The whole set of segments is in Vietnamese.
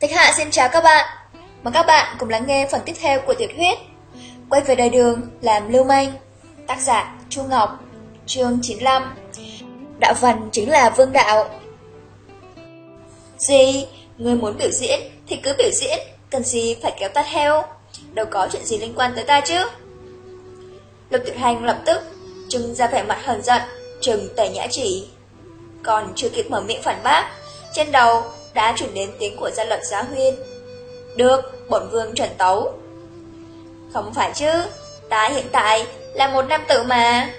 Thạch Hạ xin chào các bạn. Mời các bạn cùng lắng nghe phần tiếp theo của tiểu thuyết Quay về đời đường làm lưu manh. Tác giả Chu Ngọc, chương 95. Đạo văn chính là vương đạo. Gì? Người muốn biểu diễn thì cứ biểu diễn, cần gì phải kéo ta theo? Đâu có chuyện gì liên quan tới ta chứ? Lục Tuyệt Hành lập tức trưng ra vẻ mặt hờn giận, trừng tẩy nhã chỉ. Còn chưa kịp mở miệng phản bác, trên đầu đã chuyển đến tiếng của gia luật giá huyên. Được, bổn vương chuẩn tấu. Không phải chứ, ta hiện tại là một nam tử mà.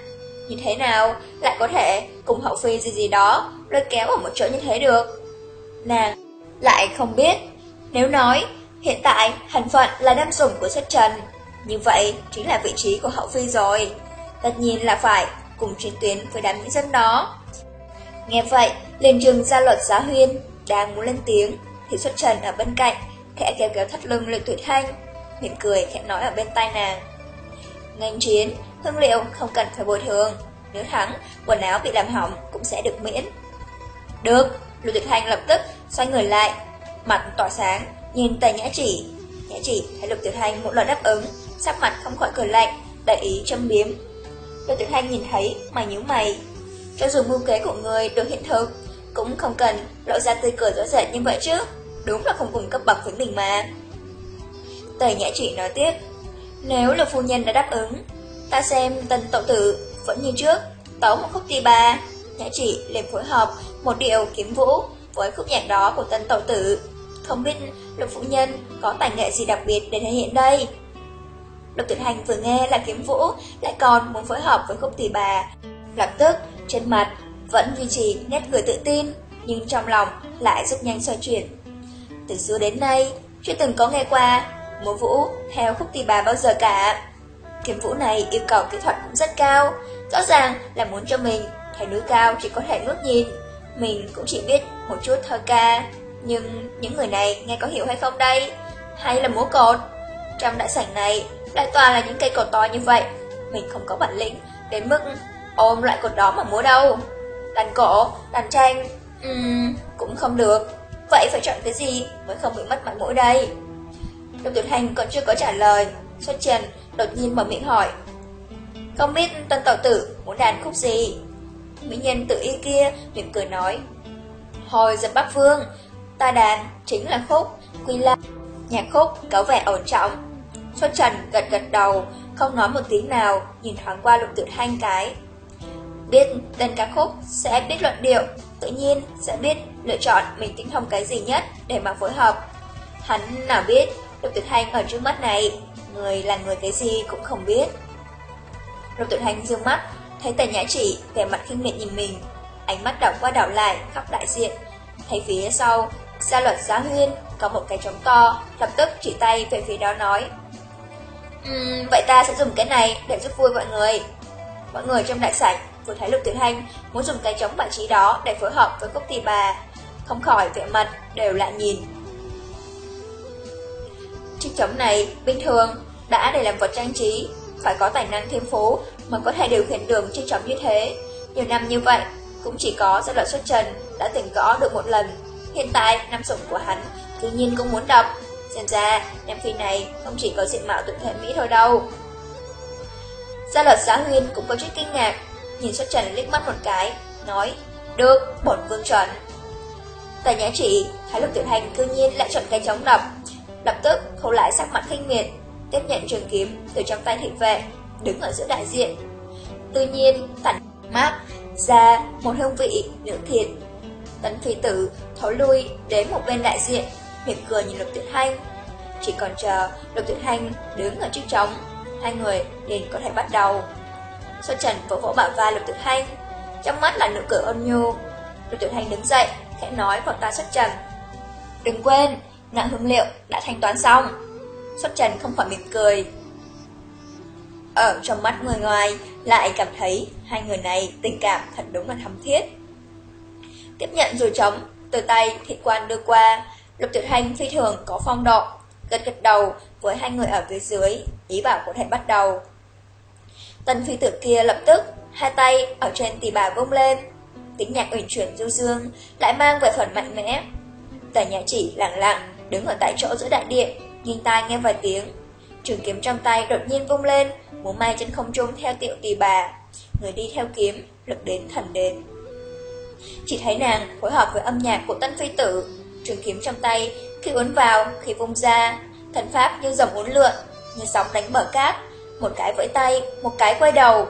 Như thế nào lại có thể cùng hậu phi gì gì đó lôi kéo ở một chỗ như thế được? Nàng lại không biết, nếu nói hiện tại hành phận là nam sủng của xuất trần, như vậy chính là vị trí của hậu phi rồi. Tất nhiên là phải cùng chiến tuyến với đám nữ dân đó. Nghe vậy, liền trường gia luật giá huyên, đang muốn lên tiếng, thì xuất trần ở bên cạnh, khẽ kéo kéo thắt lưng lệ tuổi thanh, mỉm cười khẽ nói ở bên tai nàng. Ngành chiến, hương liệu không cần phải bồi thường, nếu thắng, quần áo bị làm hỏng cũng sẽ được miễn. Được, lệ tuyệt thanh lập tức xoay người lại, mặt tỏa sáng, nhìn tay nhã chỉ. Nhã chỉ thấy lục tuyệt thanh một lần đáp ứng, sắc mặt không khỏi cười lạnh, đại ý châm biếm. Lục tuyệt thanh nhìn thấy, mày nhíu mày, cho dù mưu kế của người được hiện thực, cũng không cần lộ ra tươi cười rõ rệt như vậy chứ. Đúng là không cùng cấp bậc với mình mà. Tề Nhã Chỉ nói tiếp, nếu lục phu nhân đã đáp ứng, ta xem tân tậu tử vẫn như trước, tấu một khúc ti ba. Nhã Chỉ liền phối hợp một điệu kiếm vũ với khúc nhạc đó của tân tậu tử. Không biết lục phụ nhân có tài nghệ gì đặc biệt để thể hiện đây? Lục tuyệt hành vừa nghe là kiếm vũ, lại còn muốn phối hợp với khúc tỷ bà. Lập tức, trên mặt vẫn duy trì nét cười tự tin, nhưng trong lòng lại rất nhanh xoay chuyển. Từ xưa đến nay, chưa từng có nghe qua múa vũ theo khúc tỳ bà bao giờ cả. Kiếm vũ này yêu cầu kỹ thuật cũng rất cao, rõ ràng là muốn cho mình thấy núi cao chỉ có thể ngước nhìn. Mình cũng chỉ biết một chút thơ ca, nhưng những người này nghe có hiểu hay không đây? Hay là múa cột? Trong đại sảnh này lại toàn là những cây cột to như vậy, mình không có bản lĩnh đến mức ôm loại cột đó mà múa đâu. Đàn cổ, đàn tranh, um, cũng không được. Vậy phải chọn cái gì mới không bị mất mặt mũi đây? Lục Tuyệt Hành còn chưa có trả lời, xuất trần đột nhiên mở miệng hỏi. Không biết tân tàu tử muốn đàn khúc gì? Mỹ nhân tự y kia mỉm cười nói. Hồi dập Bắc Phương, ta đàn chính là khúc, quy la. Nhạc khúc có vẻ ổn trọng. Xuất trần gật gật đầu, không nói một tiếng nào, nhìn thoáng qua lục tuyệt hành cái. Biết tên ca khúc sẽ biết luận điệu, tự nhiên sẽ biết lựa chọn mình tính thông cái gì nhất để mà phối hợp. Hắn nào biết, Lục Tuyệt Hành ở trước mắt này, người là người cái gì cũng không biết. Lục Tuyệt Hành dương mắt, thấy Tần Nhã Chỉ vẻ mặt khinh miệt nhìn mình, ánh mắt đảo qua đảo lại khắp đại diện. Thấy phía sau, gia luật giá huyên có một cái trống to, lập tức chỉ tay về phía đó nói. Um, vậy ta sẽ dùng cái này để giúp vui mọi người. Mọi người trong đại sảnh vừa thấy Lục Tuyệt Hành muốn dùng cái chống bài trí đó để phối hợp với công ty bà, không khỏi vẻ mặt đều lạ nhìn. Chiếc chống này bình thường đã để làm vật trang trí, phải có tài năng thiên phú mới có thể điều khiển đường chiếc chống như thế. Nhiều năm như vậy, cũng chỉ có giai đoạn xuất trần đã từng gõ được một lần. Hiện tại, năm sủng của hắn tự nhiên cũng muốn đọc. Xem ra, nam phi này không chỉ có diện mạo tuyệt thể Mỹ thôi đâu. Gia luật giá huyên cũng có chút kinh ngạc, nhìn xuất trần liếc mắt một cái, nói, được, bổn vương chuẩn. Tài nhã chỉ, Thái lục tuyển hành cư nhiên lại chọn cái chống đập, lập tức thu lại sắc mặt khinh miệt, tiếp nhận trường kiếm từ trong tay thị vệ, đứng ở giữa đại diện. Tự nhiên, tản mát ra một hương vị nữ thiệt. Tấn phi tử thối lui đến một bên đại diện, mỉm cười nhìn lục tuyệt hành. Chỉ còn chờ lục tuyệt hành đứng ở trước trống, hai người liền có thể bắt đầu. Xuất Trần vỗ vỗ bả vai Lục Tuyệt Hành, trong mắt là nụ cười ôn nhu. Lục Tuyệt Hành đứng dậy, khẽ nói vào tai Xuất Trần. Đừng quên, nặng hương liệu đã thanh toán xong. Xuất Trần không khỏi mỉm cười. Ở trong mắt người ngoài lại cảm thấy hai người này tình cảm thật đúng là thắm thiết. Tiếp nhận rồi trống, từ tay thị quan đưa qua, Lục Tuyệt Hành phi thường có phong độ, gật gật đầu với hai người ở phía dưới, ý bảo có thể bắt đầu. Tần phi tử kia lập tức, hai tay ở trên tỳ bà vung lên. Tính nhạc uyển chuyển du dương, lại mang về phần mạnh mẽ. Tần nhã chỉ lặng lặng, đứng ở tại chỗ giữa đại điện, nghiêng tai nghe vài tiếng. Trường kiếm trong tay đột nhiên vung lên, múa mai trên không trung theo tiệu tỳ bà. Người đi theo kiếm, lực đến thần đến. Chỉ thấy nàng phối hợp với âm nhạc của tân phi tử, trường kiếm trong tay, khi uốn vào, khi vung ra, thần pháp như dòng uốn lượn, như sóng đánh bờ cát, một cái vẫy tay, một cái quay đầu.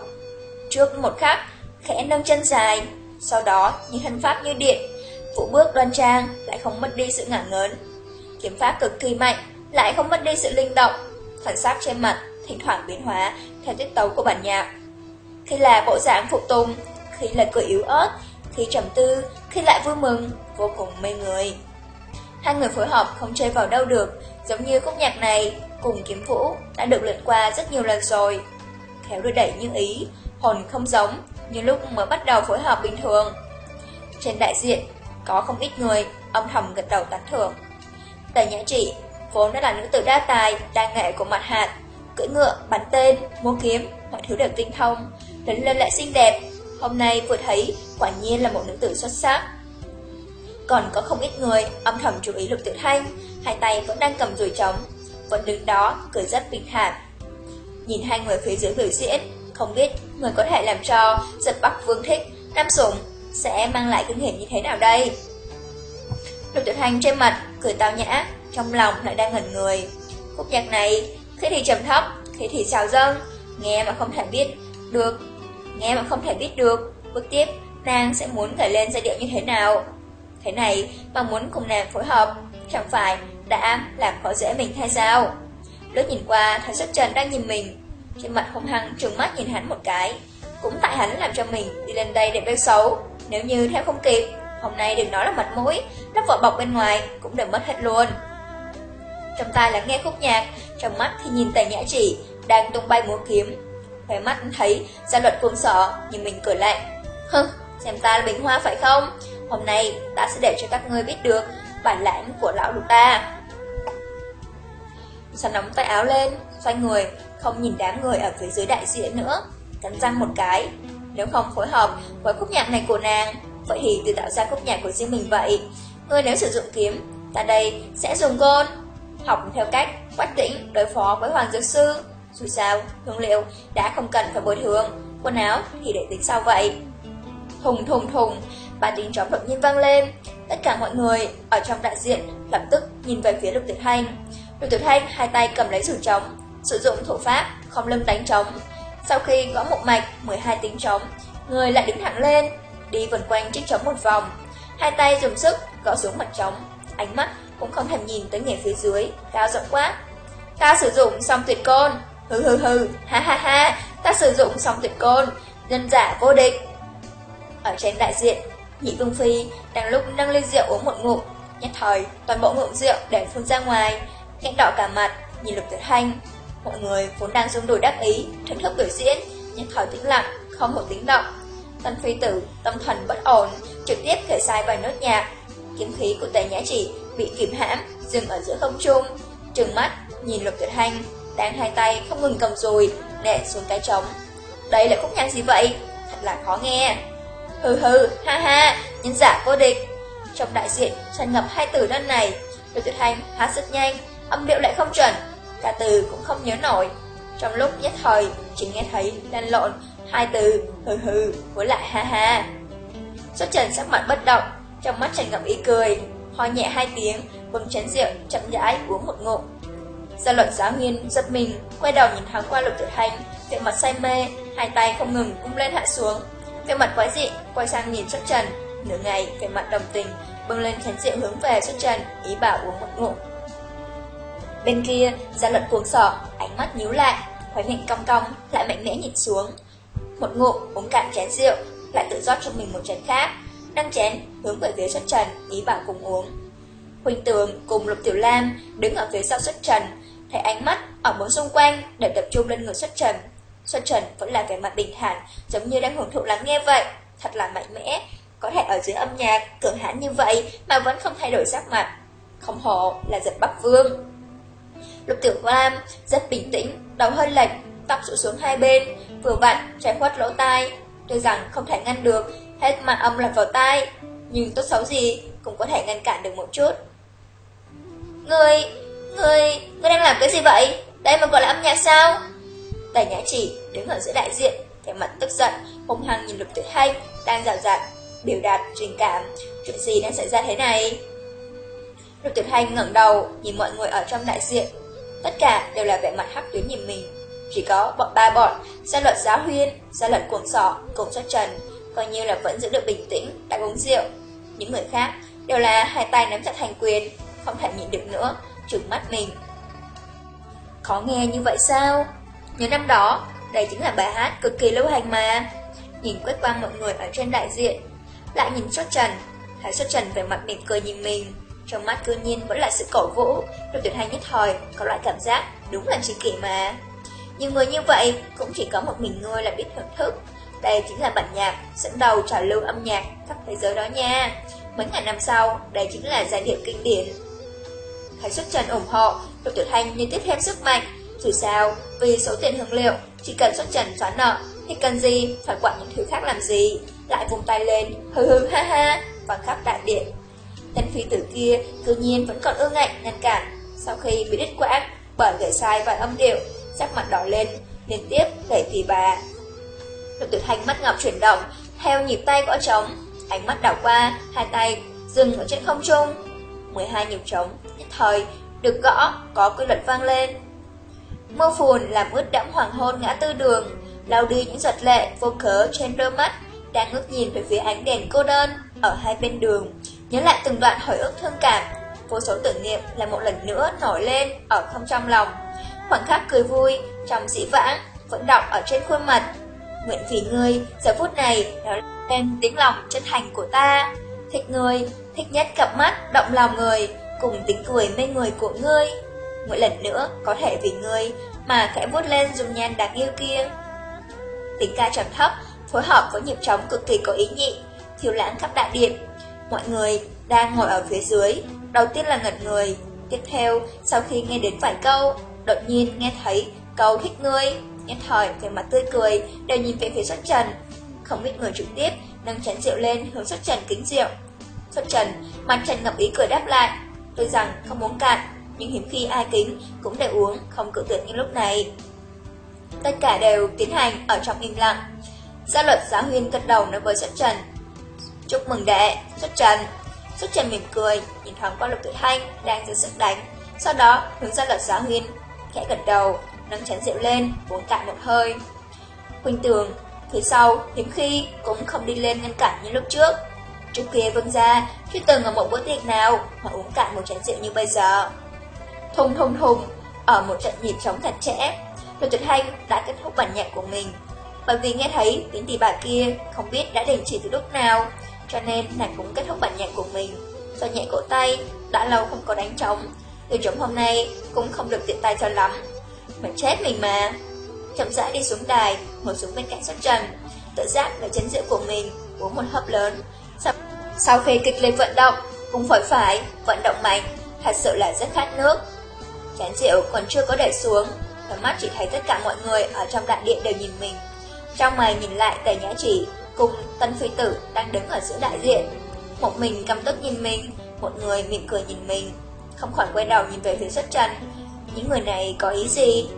Trước một khắc, khẽ nâng chân dài, sau đó như thân pháp như điện, vũ bước đoan trang lại không mất đi sự ngả ngớn. Kiếm pháp cực kỳ mạnh, lại không mất đi sự linh động, thần sắc trên mặt thỉnh thoảng biến hóa theo tiết tấu của bản nhạc. Khi là bộ dạng phụ tùng, khi là cười yếu ớt, khi trầm tư, khi lại vui mừng, vô cùng mê người. Hai người phối hợp không chơi vào đâu được, giống như khúc nhạc này cùng kiếm vũ đã được luyện qua rất nhiều lần rồi. Khéo đưa đẩy như ý, hồn không giống như lúc mới bắt đầu phối hợp bình thường. Trên đại diện, có không ít người âm thầm gật đầu tán thưởng. Tề Nhã Trị vốn đã là nữ tử đa tài, đa nghệ của mặt hạt, cưỡi ngựa, bắn tên, mua kiếm, mọi thứ đều tinh thông, lớn lên lại xinh đẹp. Hôm nay vừa thấy, quả nhiên là một nữ tử xuất sắc. Còn có không ít người âm thầm chú ý lục tự thanh, hai tay vẫn đang cầm rùi trống, vẫn đứng đó, cười rất bình thản. Nhìn hai người phía dưới biểu diễn, không biết người có thể làm cho giật bắc vương thích, Nam Sủng sẽ mang lại kinh nghiệm như thế nào đây? Lục tuyệt hành trên mặt, cười tao nhã, trong lòng lại đang ngẩn người. Khúc nhạc này, khi thì trầm thấp, khi thì trào dâng, nghe mà không thể biết được, nghe mà không thể biết được, bước tiếp nàng sẽ muốn gửi lên giai điệu như thế nào. Thế này mà muốn cùng nàng phối hợp, chẳng phải đã làm khó dễ mình hay sao? Lướt nhìn qua, thấy xuất trần đang nhìn mình, trên mặt hung hăng trừng mắt nhìn hắn một cái. Cũng tại hắn làm cho mình đi lên đây để bêu xấu, nếu như theo không kịp, hôm nay đừng nói là mặt mũi, lớp vỏ bọc bên ngoài cũng đều mất hết luôn. Trong tai là nghe khúc nhạc, trong mắt thì nhìn tài nhã chỉ, đang tung bay múa kiếm. Khóe mắt thấy gia luật cuồng sỏ, nhưng mình cười lạnh. Hừ, xem ta là bình hoa phải không? Hôm nay ta sẽ để cho các ngươi biết được bản lãnh của lão lục ta. Sắn nóng tay áo lên, xoay người, không nhìn đám người ở phía dưới đại diện nữa, cắn răng một cái. Nếu không phối hợp với khúc nhạc này của nàng, vậy thì tự tạo ra khúc nhạc của riêng mình vậy. Ngươi nếu sử dụng kiếm, ta đây sẽ dùng côn, học theo cách quách tĩnh đối phó với Hoàng Dược Sư. Dù sao, hương liệu đã không cần phải bồi thường, quần áo thì để tính sao vậy. Thùng thùng thùng, ba tiếng trống đột nhiên vang lên. Tất cả mọi người ở trong đại diện lập tức nhìn về phía Lục Tuyệt hành. Lục Tuyệt Thanh hai tay cầm lấy rủ trống, sử dụng thủ pháp không lưng đánh trống. Sau khi gõ một mạch 12 tiếng trống, người lại đứng thẳng lên, đi vần quanh chiếc trống một vòng. Hai tay dùng sức gõ xuống mặt trống, ánh mắt cũng không thèm nhìn tới nghề phía dưới, cao rộng quá. Ta sử dụng xong tuyệt côn, hừ hừ hừ, ha ha ha, ta sử dụng xong tuyệt côn, nhân giả vô địch. Ở trên đại diện, nhị vương phi đang lúc nâng ly rượu uống một ngụm, nhất thời toàn bộ ngụm rượu để phun ra ngoài, khẽ đỏ cả mặt, nhìn lục tuyệt Hành. Mọi người vốn đang dùng đùi đắc ý, thưởng thức biểu diễn, nhưng khỏi tĩnh lặng, không một tiếng động. Tân phi tử, tâm thần bất ổn, trực tiếp kể sai vài nốt nhạc. Kiếm khí của tề nhã chỉ bị kìm hãm, dừng ở giữa không trung, trừng mắt, nhìn lục tuyệt hành, đang hai tay không ngừng cầm dùi, đè xuống cái trống. Đây là khúc nhạc gì vậy? Thật là khó nghe. Hừ hừ, ha ha, nhân giả vô địch. Trong đại diện, tràn ngập hai từ đơn này, lục tuyệt hành hát rất nhanh, âm điệu lại không chuẩn, cả từ cũng không nhớ nổi. Trong lúc nhất thời, chỉ nghe thấy lan lộn hai từ hừ hừ với lại ha ha. Xuất trần sắc mặt bất động, trong mắt tràn ngập ý cười, ho nhẹ hai tiếng, bưng chén rượu, chậm rãi uống một ngụm. Gia luận giáo nguyên giật mình, quay đầu nhìn thoáng qua lục tuyệt hành, vẻ mặt say mê, hai tay không ngừng cung lên hạ xuống. Vẻ mặt quái dị, quay sang nhìn xuất trần, nửa ngày vẻ mặt đồng tình, bưng lên chén rượu hướng về xuất trần, ý bảo uống một ngụm. Bên kia, gia luận cuồng sọ, ánh mắt nhíu lại, khóe miệng cong cong, lại mạnh mẽ nhìn xuống. Một ngụm uống cạn chén rượu, lại tự rót cho mình một chén khác, nâng chén hướng về phía xuất trần, ý bảo cùng uống. Huỳnh Tường cùng Lục Tiểu Lam đứng ở phía sau xuất trần, thấy ánh mắt ở bốn xung quanh đều tập trung lên người xuất trần. Xuất trần vẫn là vẻ mặt bình thản, giống như đang hưởng thụ lắng nghe vậy, thật là mạnh mẽ. Có thể ở dưới âm nhạc, cường hãn như vậy mà vẫn không thay đổi sắc mặt. Không hồ là giật Bắc Vương. Lục Tiểu Lam rất bình tĩnh, đầu hơi lệch, tóc rủ xuống hai bên, vừa vặn trái khuất lỗ tai. Tuy rằng không thể ngăn được, hết mà âm lọt vào tai, nhưng tốt xấu gì cũng có thể ngăn cản được một chút. Người, người, người đang làm cái gì vậy? Đây mà gọi là âm nhạc sao? Tài nhã chỉ đứng ở giữa đại diện, vẻ mặt tức giận, hung hăng nhìn lục tuyệt hành, đang rào rạt, biểu đạt, truyền cảm. Chuyện gì đang xảy ra thế này? Lục tuyệt hành ngẩng đầu, nhìn mọi người ở trong đại diện. Tất cả đều là vẻ mặt hắc tuyến nhìn mình. Chỉ có bọn ba bọn, gia luật giáo huyên, gia luật cuồng sọ, cùng xuất trần, coi như là vẫn giữ được bình tĩnh, đang uống rượu. Những người khác đều là hai tay nắm chặt thành quyền, không thể nhịn được nữa, trừng mắt mình. Khó nghe như vậy sao? Nhớ năm đó, đây chính là bài hát cực kỳ lưu hành mà. Nhìn quét qua mọi người ở trên đại diện, lại nhìn xuất trần, thấy xuất trần về mặt mỉm cười nhìn mình. Trong mắt cư nhiên vẫn là sự cổ vũ, đôi tuyệt hay nhất thời, có loại cảm giác đúng là trí kỷ mà. Nhiều người như vậy cũng chỉ có một mình ngươi là biết thưởng thức. Đây chính là bản nhạc dẫn đầu trào lưu âm nhạc khắp thế giới đó nha. Mấy ngày năm sau, đây chính là giai điệu kinh điển. Thái xuất trần ủng hộ, Lục tuyệt hành như tiếp thêm sức mạnh. Dù sao, vì số tiền hương liệu, chỉ cần xuất trần xóa nợ, thì cần gì phải quản những thứ khác làm gì. Lại vùng tay lên, hừ hừ ha ha, và khắp đại điện. Tên phi tử kia tự nhiên vẫn còn ương ngạnh ngăn cản. Sau khi bị đứt quãng, bởi gửi sai vài âm điệu, sắc mặt đỏ lên, liên tiếp đẩy tì bà. Lục tuyệt Thanh mắt ngọc chuyển động, theo nhịp tay gõ trống, ánh mắt đảo qua, hai tay dừng ở trên không trung. 12 nhịp trống, nhất thời, được gõ, có quy luật vang lên. Mưa phùn làm ướt đẫm hoàng hôn ngã tư đường, lau đi những giọt lệ vô cớ trên đôi mắt, đang ngước nhìn về phía ánh đèn cô đơn ở hai bên đường, nhớ lại từng đoạn hồi ức thương cảm, vô số tưởng niệm là một lần nữa nổi lên ở không trong lòng. Khoảnh khắc cười vui, trong dĩ vãng, vẫn đọc ở trên khuôn mặt. Nguyện vì ngươi, giờ phút này, đó lên tiếng lòng chân thành của ta. Thích ngươi, thích nhất cặp mắt, động lòng người, cùng tiếng cười mê người của ngươi. Mỗi lần nữa, có thể vì ngươi, mà khẽ vuốt lên dùng nhan đáng yêu kia. Tiếng ca trầm thấp, phối hợp với nhịp trống cực kỳ có ý nhị, thiếu lãng khắp đại điện. Mọi người đang ngồi ở phía dưới, đầu tiên là ngẩn người, tiếp theo, sau khi nghe đến vài câu, đột nhiên nghe thấy câu thích ngươi, nhất thời về mặt tươi cười, đều nhìn về phía xuất trần. Không biết người trực tiếp, nâng chén rượu lên hướng xuất trần kính rượu. Xuất trần, mặt trần ngập ý cười đáp lại, tôi rằng không muốn cạn, nhưng hiếm khi ai kính cũng đều uống, không cự tuyệt như lúc này. Tất cả đều tiến hành ở trong im lặng. Gia luật giáo huyên cất đầu nói với xuất trần. Chúc mừng đệ, xuất trần. Xuất trần mỉm cười, nhìn thoáng qua lục tự thanh đang giữ sức đánh. Sau đó hướng ra luật giáo huyên, khẽ gật đầu, nâng chén rượu lên, uống cạn một hơi. Quỳnh tường, phía sau, hiếm khi cũng không đi lên ngăn cản như lúc trước. Trước kia vâng ra, chưa từng ở một bữa tiệc nào mà uống cạn một chén rượu như bây giờ. Thùng thùng thùng, ở một trận nhịp trống thật chẽ, Lục Tuyệt Hành đã kết thúc bản nhạc của mình. Bởi vì nghe thấy tiếng tỷ bà kia không biết đã đình chỉ từ lúc nào, cho nên nàng cũng kết thúc bản nhạc của mình. Do nhẹ cổ tay, đã lâu không có đánh trống, từ trống hôm nay cũng không được tiện tay cho lắm. Mình chết mình mà. Chậm rãi đi xuống đài, ngồi xuống bên cạnh xuất trần, tự giác lấy chén rượu của mình, uống một hớp lớn. Sau, sau khi kịch liệt vận động, cũng phải phải, vận động mạnh, thật sự là rất khát nước. Chén rượu còn chưa có để xuống, đôi mắt chỉ thấy tất cả mọi người ở trong đại điện đều nhìn mình. Trong mày nhìn lại tề nhã chỉ, cùng tân phi tử đang đứng ở giữa đại diện. Một mình căm tức nhìn mình, một người mỉm cười nhìn mình, không khỏi quay đầu nhìn về phía xuất trần. Những người này có ý gì?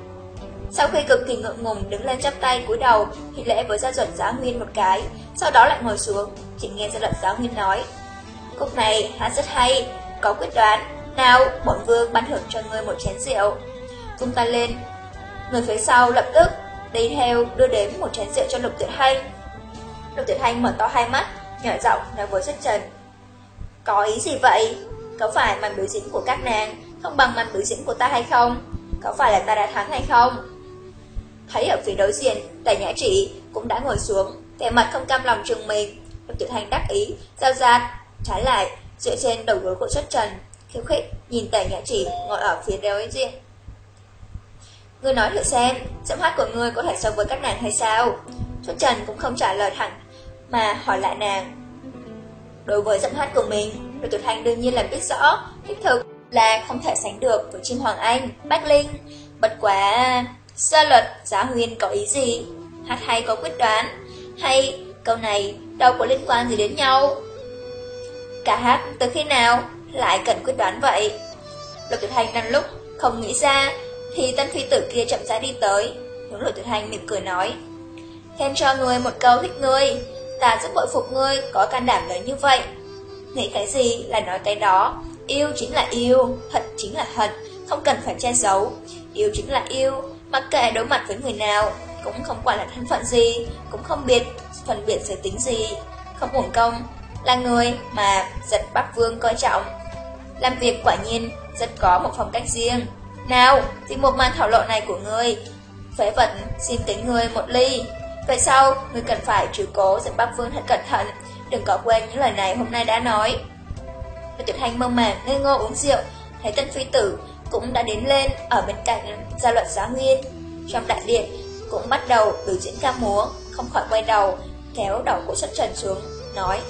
Sau khi cực kỳ ngượng ngùng đứng lên chắp tay cúi đầu thì lễ với gia duẩn giáo nguyên một cái, sau đó lại ngồi xuống, chỉ nghe gia luật giáo nguyên nói. cục này hát rất hay, có quyết đoán, nào bổn vương ban thưởng cho ngươi một chén rượu. Vung tay lên, người phía sau lập tức đi theo đưa đến một chén rượu cho Lục Tuyệt hay Lục Tuyệt Hành mở to hai mắt, nhỏ giọng nói với xuất trần. Có ý gì vậy? Có phải màn biểu diễn của các nàng không bằng màn biểu diễn của ta hay không? Có phải là ta đã thắng hay không? Thấy ở phía đối diện, đại Nhã trị cũng đã ngồi xuống, vẻ mặt không cam lòng trừng mình. Lục Tuyệt Hành đắc ý, giao ra, trái lại, dựa trên đầu gối của xuất trần, khiêu khích nhìn Tề Nhã Chỉ ngồi ở phía đối diện. Ngươi nói thử xem, giọng hát của ngươi có thể so với các nàng hay sao? Xuất Trần cũng không trả lời thẳng, mà hỏi lại nàng. Đối với giọng hát của mình, Đội Tử Thanh đương nhiên là biết rõ, thích thực là không thể sánh được với chim Hoàng Anh, Bách Linh. Bất quá, sơ luật, giá huyền có ý gì? Hát hay có quyết đoán? Hay câu này đâu có liên quan gì đến nhau? Cả hát từ khi nào lại cần quyết đoán vậy? Lục Tuyệt Hành đang lúc không nghĩ ra, thì tân phi tử kia chậm rãi đi tới, hướng Lục Tuyệt Hành mỉm cười nói. Khen cho người một câu thích ngươi, ta rất bội phục ngươi có can đảm lớn như vậy. Nghĩ cái gì là nói cái đó, yêu chính là yêu, hận chính là hận, không cần phải che giấu. Yêu chính là yêu, mặc kệ đối mặt với người nào, cũng không quản là thân phận gì, cũng không biết phân biệt giới tính gì, không uổng công, là người mà giật Bắc Vương coi trọng. Làm việc quả nhiên rất có một phong cách riêng. Nào, thì một màn thảo lộ này của ngươi, phế vật xin tính ngươi một ly. Vậy sau, người cần phải chịu cố dẫn Bắc Vương thật cẩn thận, đừng có quên những lời này hôm nay đã nói. Và tuyệt hành mơ màng ngây ngô uống rượu, thấy tân phi tử cũng đã đến lên ở bên cạnh gia luật giá nguyên. Trong đại điện cũng bắt đầu biểu diễn ca múa, không khỏi quay đầu, kéo đầu của xuất trần xuống, nói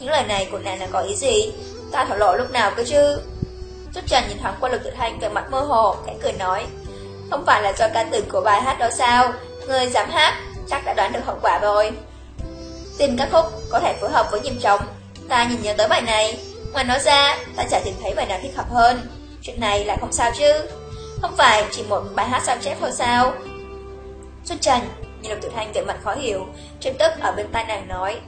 Những lời này của nàng là có ý gì? Ta thổ lộ lúc nào cơ chứ? Xuất trần nhìn thoáng qua lực tuyệt thanh về mặt mơ hồ, khẽ cười nói Không phải là do ca từ của bài hát đó sao? Người dám hát, chắc đã đoán được hậu quả rồi. Tìm các khúc có thể phối hợp với nhịp trống. Ta nhìn nhớ tới bài này. Ngoài nói ra, ta chả tìm thấy bài nào thích hợp hơn. Chuyện này lại không sao chứ. Không phải chỉ một bài hát sao chép thôi sao? Xuất trần Nhìn Lục Tiểu Thanh vẻ mặt khó hiểu trên tức ở bên tai nàng nói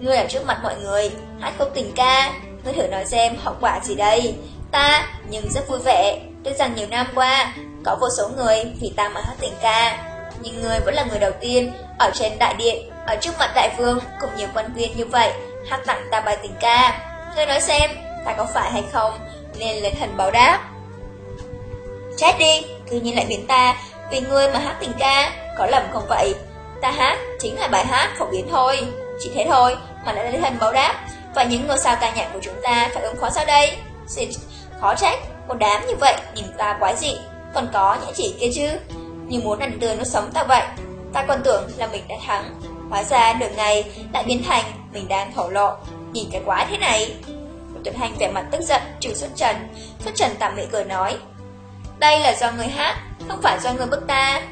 Ngươi ở trước mặt mọi người Hát khúc tình ca Ngươi thử nói xem hậu quả gì đây? Ta nhưng rất vui vẻ Tuy rằng nhiều năm qua Có vô số người vì ta mà hát tình ca. Nhưng ngươi vẫn là người đầu tiên, Ở trên đại điện, Ở trước mặt đại vương, Cùng nhiều quan viên như vậy, Hát tặng ta bài tình ca. Ngươi nói xem, Ta có phải hay không? Nên lên hình báo đáp. Chết đi, Cứ nhiên lại biến ta, Vì ngươi mà hát tình ca, Có lầm không vậy? Ta hát chính là bài hát phổ biến thôi, Chỉ thế thôi mà lại lên hình báo đáp. Và những ngôi sao ca nhạc của chúng ta Phải ứng khó sao đây? Xin, khó trách, Một đám như vậy nhìn ta quái dị, Còn có những chỉ kia chứ? Như muốn ăn tươi nó sống ta vậy. Ta còn tưởng là mình đã thắng. Hóa ra nửa ngày lại biến thành Mình đang thổ lộ. Nhìn cái quá thế này. Một tuyệt hành vẻ mặt tức giận trừ xuất trần. Xuất trần tạm mệ cười nói. Đây là do người hát, Không phải do người bức ta.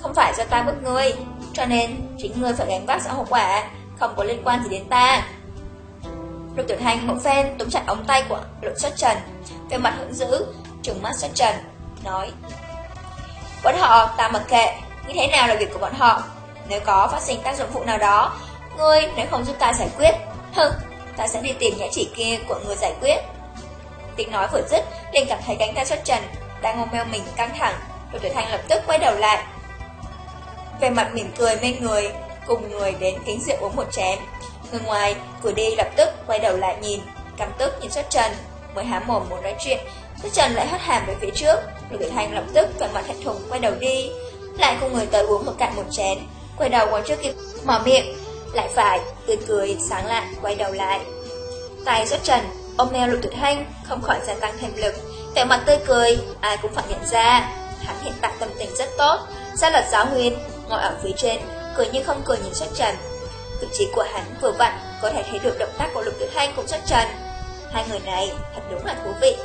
Không phải do ta bức ngươi. Cho nên chính ngươi phải gánh vác xã hậu quả. Không có liên quan gì đến ta. Lục tuyệt hành một phen túm chặt ống tay của lục xuất trần. Về mặt hững dữ, Trừng mắt xuất trần, Nói. Bọn họ ta mặc kệ. Như thế nào là việc của bọn họ? Nếu có phát sinh tác dụng phụ nào đó, Ngươi nếu không giúp ta giải quyết, Hừ, ta sẽ đi tìm nhã chỉ kia của người giải quyết. Tiếng nói vừa dứt, liền cảm thấy cánh tay xuất trần, Đang ngông meo mình căng thẳng. Lục tuyệt thanh lập tức quay đầu lại. Về mặt mỉm cười mê người, Cùng người đến kính rượu uống một chén. Người ngoài cửa đi lập tức quay đầu lại nhìn cảm tức nhìn xuất trần. Mới há mồm muốn nói chuyện Xuất trần lại hất hàm về phía trước Lục Tuyệt Hành lập tức vẻ mặt thẹn thùng quay đầu đi, Lại cùng người tới uống một cạn một chén, Quay đầu còn chưa kịp mở miệng, Lại phải tươi cười sáng lạ quay đầu lại Tay xuất trần Ôm eo Lục Tuyệt thanh không khỏi gia tăng thêm lực, Vẻ mặt tươi cười, ai cũng phải nhận ra, Hắn hiện tại tâm tình rất tốt Gia lật giáo nguyên, ngồi ở phía trên, Cười như không cười nhìn xuất trần Vị trí của hắn vừa vặn có thể thấy được động tác của Lục tuyệt Thanh cùng xuất trần. Hai người này thật đúng là thú vị.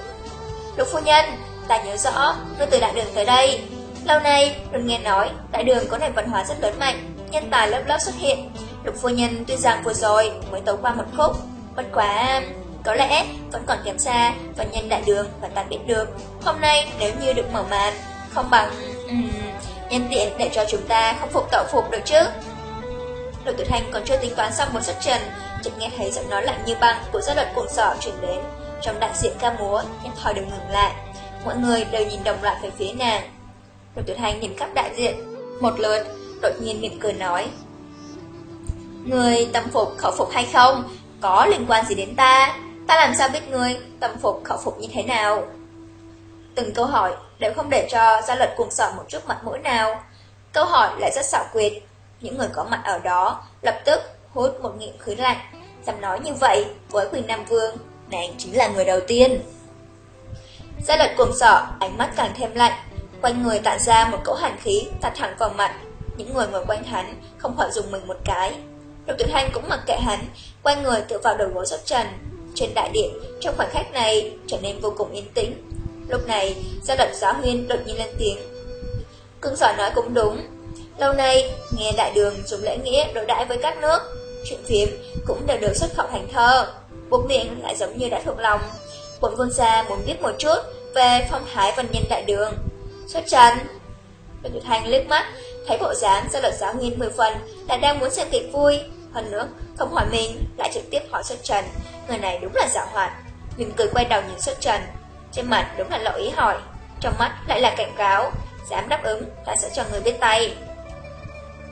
Lục phu nhân, ta nhớ rõ, ngươi từ đại đường tới đây. Lâu nay, luôn nghe nói, đại đường có nền văn hóa rất lớn mạnh, nhân tài lớp lớp xuất hiện. Lục phu nhân tuy rằng vừa rồi mới tấu qua một khúc, bất quá có lẽ vẫn còn kém xa và nhân đại đường và ta biết được. Hôm nay nếu như được mở màn, không bằng um, nhân tiện để cho chúng ta không phục tậu phục được chứ. Lục Tử Thanh còn chưa tính toán xong một xuất trần, chợt nghe thấy giọng nói lạnh như băng của gia luật cuồng sỏ truyền đến. Trong đại diện ca múa, nhất thời đều ngừng lại. Mọi người đều nhìn đồng loạt về phía nàng. Lục tuyệt hành nhìn khắp đại diện, một lượt, đột nhiên mỉm cười nói. Người tâm phục khẩu phục hay không? Có liên quan gì đến ta? Ta làm sao biết người tâm phục khẩu phục như thế nào? Từng câu hỏi đều không để cho gia luật cuồng sợ một chút mặt mũi nào. Câu hỏi lại rất xảo quyệt, những người có mặt ở đó lập tức hút một nghiệm khí lạnh. Dám nói như vậy, với Quỳnh Nam Vương, nàng chính là người đầu tiên. Gia luật cuồng sợ, ánh mắt càng thêm lạnh, quanh người tạo ra một cỗ hàn khí tạt thẳng vào mặt. Những người ngồi quanh hắn không khỏi dùng mình một cái. Lục Tuyệt Hành cũng mặc kệ hắn, quanh người tựa vào đầu gối sắp trần. Trên đại điện, trong khoảnh khắc này trở nên vô cùng yên tĩnh. Lúc này, gia luật giáo huyên đột nhiên lên tiếng. Cưng sở nói cũng đúng, Lâu nay, nghe đại đường dùng lễ nghĩa đối đãi với các nước, chuyện phím cũng đều được xuất khẩu thành thơ. Buộc miệng lại giống như đã thuộc lòng. Bổn vương gia muốn biết một chút, về phong thái văn nhân đại đường. Xuất trần. Lục Tuyệt Hành liếc mắt, thấy bộ dáng gia luật giáo nghiên mười phần là đang muốn xem kịch vui. Hơn nữa, không hỏi mình, lại trực tiếp hỏi xuất trần. Người này đúng là giả hoạt. mình cười quay đầu nhìn xuất trần. Trên mặt đúng là lộ ý hỏi, trong mắt lại là cảnh cáo. Dám đáp ứng, ta sẽ cho người biết tay.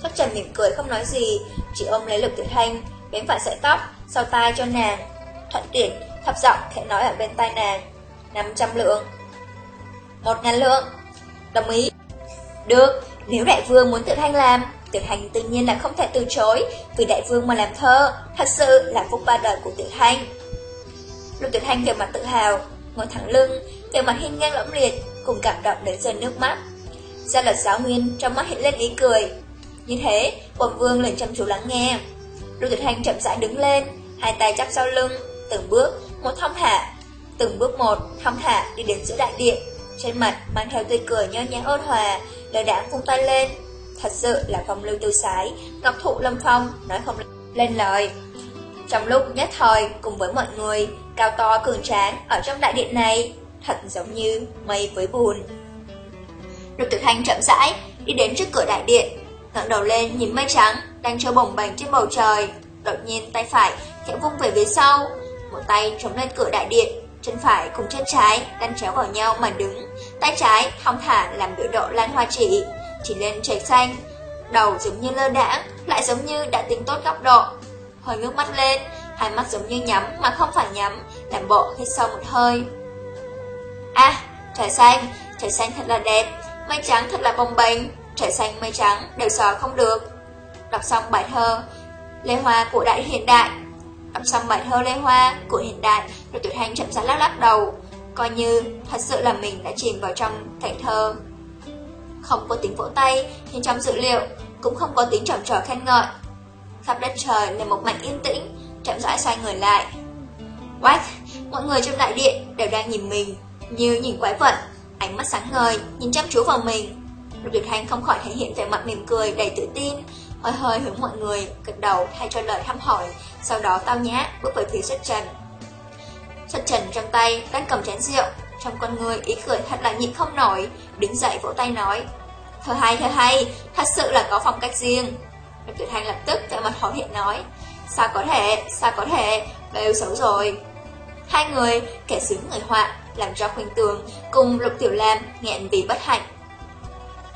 Xuất trần mỉm cười không nói gì, chỉ ôm lấy lực tuyệt hành, bén vài sợi tóc, sau tai cho nàng. Thuận tiện, thấp giọng khẽ nói ở bên tai nàng. 500 lượng. 1.000 lượng. Đồng ý. Được, nếu đại vương muốn tự thanh làm, tự hành tự nhiên là không thể từ chối, vì đại vương mà làm thơ, thật sự là phúc ba đời của tự hành. Lục tự hành về mặt tự hào, ngồi thẳng lưng, về mặt hiên ngang lõm liệt, cùng cảm động đến rơi nước mắt. Gia luật giáo nguyên trong mắt hiện lên ý cười. Như thế, quần vương liền chăm chú lắng nghe. Lục tự hành chậm rãi đứng lên, hai tay chắp sau lưng, từng bước, một thong thả, từng bước một, thong thả đi đến giữa đại điện. Trên mặt mang theo tươi cười nhớ nhã ôn hòa, lời đảng vung tay lên. Thật sự là phong lưu tiêu sái, ngọc thụ lâm phong, nói không lên lời. Trong lúc nhất thời, cùng với mọi người, cao to cường tráng ở trong đại điện này, thật giống như mây với bùn. Lục Tử Thanh chậm rãi đi đến trước cửa đại điện, ngẩng đầu lên nhìn mây trắng đang trôi bồng bềnh trên bầu trời. Đột nhiên tay phải khẽ vung về phía sau, một tay chống lên cửa đại điện, chân phải cùng chân trái đan chéo vào nhau mà đứng, tay trái thong thả làm biểu độ lan hoa chỉ, chỉ lên trời xanh, đầu giống như lơ đãng, lại giống như đã tính tốt góc độ. Hơi ngước mắt lên, hai mắt giống như nhắm mà không phải nhắm, làm bộ hít sâu một hơi. À, trời xanh, trời xanh thật là đẹp, mây trắng thật là bồng bềnh, trời xanh mây trắng đều sò không được. Đọc xong bài thơ Lê Hoa của đại hiện đại Đọc xong bài thơ Lê Hoa của hiện đại Rồi tuyệt thanh chậm rãi lắc lắc đầu. Coi như thật sự là mình đã chìm vào trong cảnh thơ. Không có tính vỗ tay Nhưng trong dữ liệu Cũng không có tính trầm trò khen ngợi. Khắp đất trời là một mảnh yên tĩnh Chậm rãi xoay người lại. What? Mọi người trong đại điện đều đang nhìn mình Như nhìn quái vật. Ánh mắt sáng ngời Nhìn chăm chú vào mình. Lục Tuyệt Hành không khỏi thể hiện vẻ mặt mỉm cười đầy tự tin hơi hơi hướng mọi người, gật đầu thay cho lời thăm hỏi, sau đó tao nhã bước về phía xuất trần. Xuất trần trong tay đang cầm chén rượu, trong con người ý cười thật là nhịn không nổi, đứng dậy vỗ tay nói. Thơ hay, thơ hay, thật sự là có phong cách riêng. Lục tuyệt hành lập tức vẻ mặt hỏi hiện nói. Sao có thể, sao có thể, bèo xấu rồi. Hai người, kẻ xứng người họa, làm cho khuyên tường, cùng lục tiểu lam nghẹn vì bất hạnh.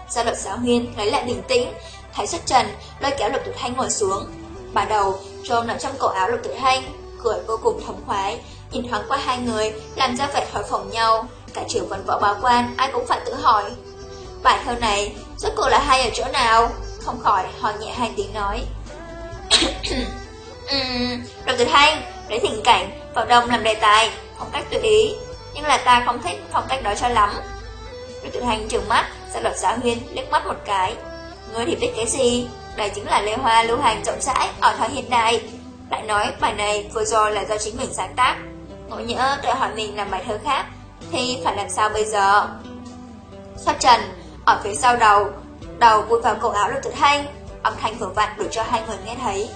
Gia luật giáo huyên lấy lại bình tĩnh, Thấy xuất trần, lôi kéo lục tiểu thanh ngồi xuống. Bà đầu, trôm nằm trong cổ áo lục tử thanh, cười vô cùng thống khoái, nhìn thoáng qua hai người, làm ra vẻ thổi phồng nhau. Cả triều văn võ báo quan, ai cũng phải tự hỏi. Bài thơ này, rốt cuộc là hay ở chỗ nào? Không khỏi hỏi nhẹ hai tiếng nói. uhm, lục tử thanh, lấy tình cảnh, vào đông làm đề tài, phong cách tùy ý. Nhưng là ta không thích phong cách đó cho lắm. Lục tử thanh trừng mắt, sẽ luật giáo huyên liếc mắt một cái, Ngươi thì biết cái gì? Đây chính là lê hoa lưu hành rộng rãi ở thời hiện đại. Lại nói bài này vừa rồi là do chính mình sáng tác. Ngộ nhỡ đợi hỏi mình làm bài thơ khác, thì phải làm sao bây giờ? Xuất trần, ở phía sau đầu, đầu vui vào cổ áo lục tự thanh, âm thanh vừa vặn đủ cho hai người nghe thấy.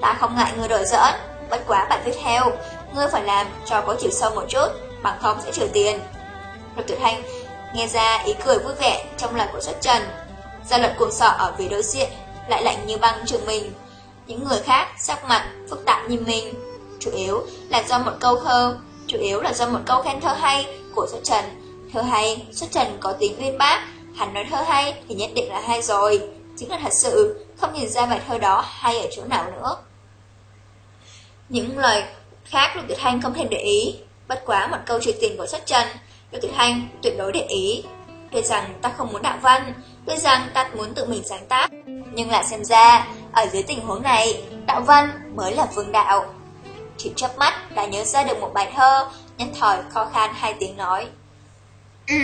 Ta không ngại người đổi giỡn, bất quá bạn viết theo, ngươi phải làm cho có chiều sâu một chút, bằng không sẽ trừ tiền. Lục tuyệt thanh nghe ra ý cười vui vẻ trong lời của xuất trần, Gia luật cuồng sợ ở phía đối diện Lại lạnh như băng trường mình. Những người khác sắc mặt phức tạp như mình. Chủ yếu là do một câu thơ Chủ yếu là do một câu khen thơ hay Của xuất trần. Thơ hay, xuất trần có tính uyên bác Hắn nói thơ hay thì nhất định là hay rồi. Chính là thật sự Không nhìn ra bài thơ đó hay ở chỗ nào nữa. Những lời khác Lục Tuyệt Thanh không thèm để ý. Bất quá một câu trừ tiền của xuất trần Lục Tuyệt Thanh tuyệt đối để ý. Tuy rằng ta không muốn đạo văn Tuy rằng ta muốn tự mình sáng tác Nhưng lại xem ra Ở dưới tình huống này Đạo văn mới là vương đạo. Chỉ chớp mắt đã nhớ ra được một bài thơ Nhân thời khó khăn hai tiếng nói.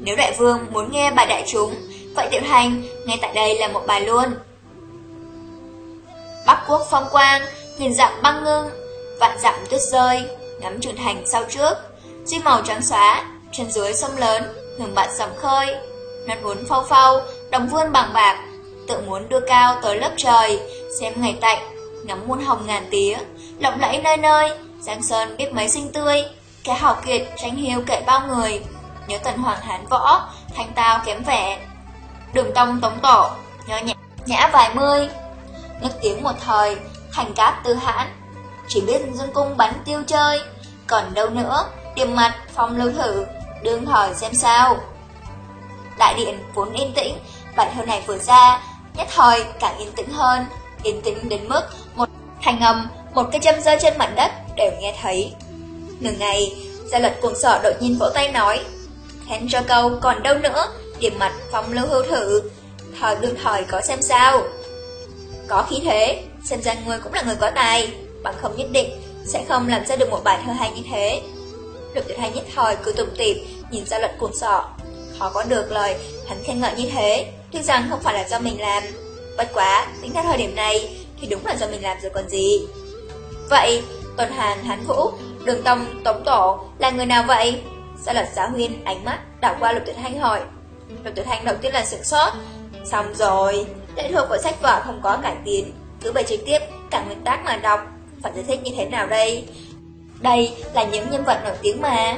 Nếu đại vương muốn nghe bài đại chúng Vậy tiểu hành Nghe tại đây là một bài luôn. Bắc quốc phong quang Nghìn dặm băng ngưng Vạn dặm tuyết rơi Ngắm trường thành sau trước Duy màu trắng xóa trên dưới sông lớn, hưởng bạn sầm khơi. non vốn phao phao, đồng vươn bằng bạc, tự muốn đưa cao tới lớp trời, xem ngày tạnh, ngắm muôn hồng ngàn tía, lộng lẫy nơi nơi, Giang Sơn biết mấy sinh tươi, cái hào kiệt tranh hiếu kệ bao người, nhớ tần hoàng hán võ, thanh tao kém vẻ. Đường tông tống tổ, nhớ nhã, nhã vài mươi, ngất tiếng một thời, thành cát tư hãn, chỉ biết dương cung bắn tiêu chơi, còn đâu nữa, điểm mặt, phong lưu thử, đương thời xem sao. Đại điện vốn yên tĩnh, bài thơ này vừa ra, nhất thời càng yên tĩnh hơn, yên tĩnh đến mức một thành âm, một cái châm rơi trên mặt đất đều nghe thấy. Nửa ngày, gia luật cuồng sở đột nhiên vỗ tay nói, khen cho câu còn đâu nữa, điểm mặt phong lưu hưu thử, thời đương thời có xem sao. Có khí thế, xem ra người cũng là người có tài, bằng không nhất định sẽ không làm ra được một bài thơ hay như thế. Lục tuyệt hay nhất thời cứ tùm tịp, nhìn ra luật cuồng sọ. Khó có được lời hắn khen ngợi như thế, tuy rằng không phải là do mình làm. Bất quá, tính theo thời điểm này thì đúng là do mình làm rồi còn gì. Vậy, Tuần Hàn, Hán Vũ, Đường Tông, Tống Tổ là người nào vậy? Sao lật giáo huyên ánh mắt đảo qua Lục Tuyệt Hành hỏi. Lục Tuyệt Hành đầu tiên là sửng sốt. Xong rồi, lệ thuộc của sách vở không có cải tiến, cứ bày trực tiếp cả nguyên tác mà đọc, phải giải thích như thế nào đây? Đây là những nhân vật nổi tiếng mà.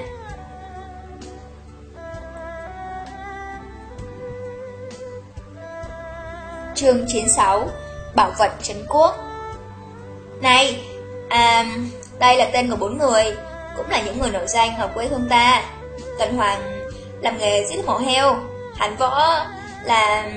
Chương 96 Bảo vật Trấn Quốc Này, à, đây là tên của bốn người, cũng là những người nổi danh ở quê hương ta. Tần Hoàng làm nghề giết mổ heo, Hàn Võ là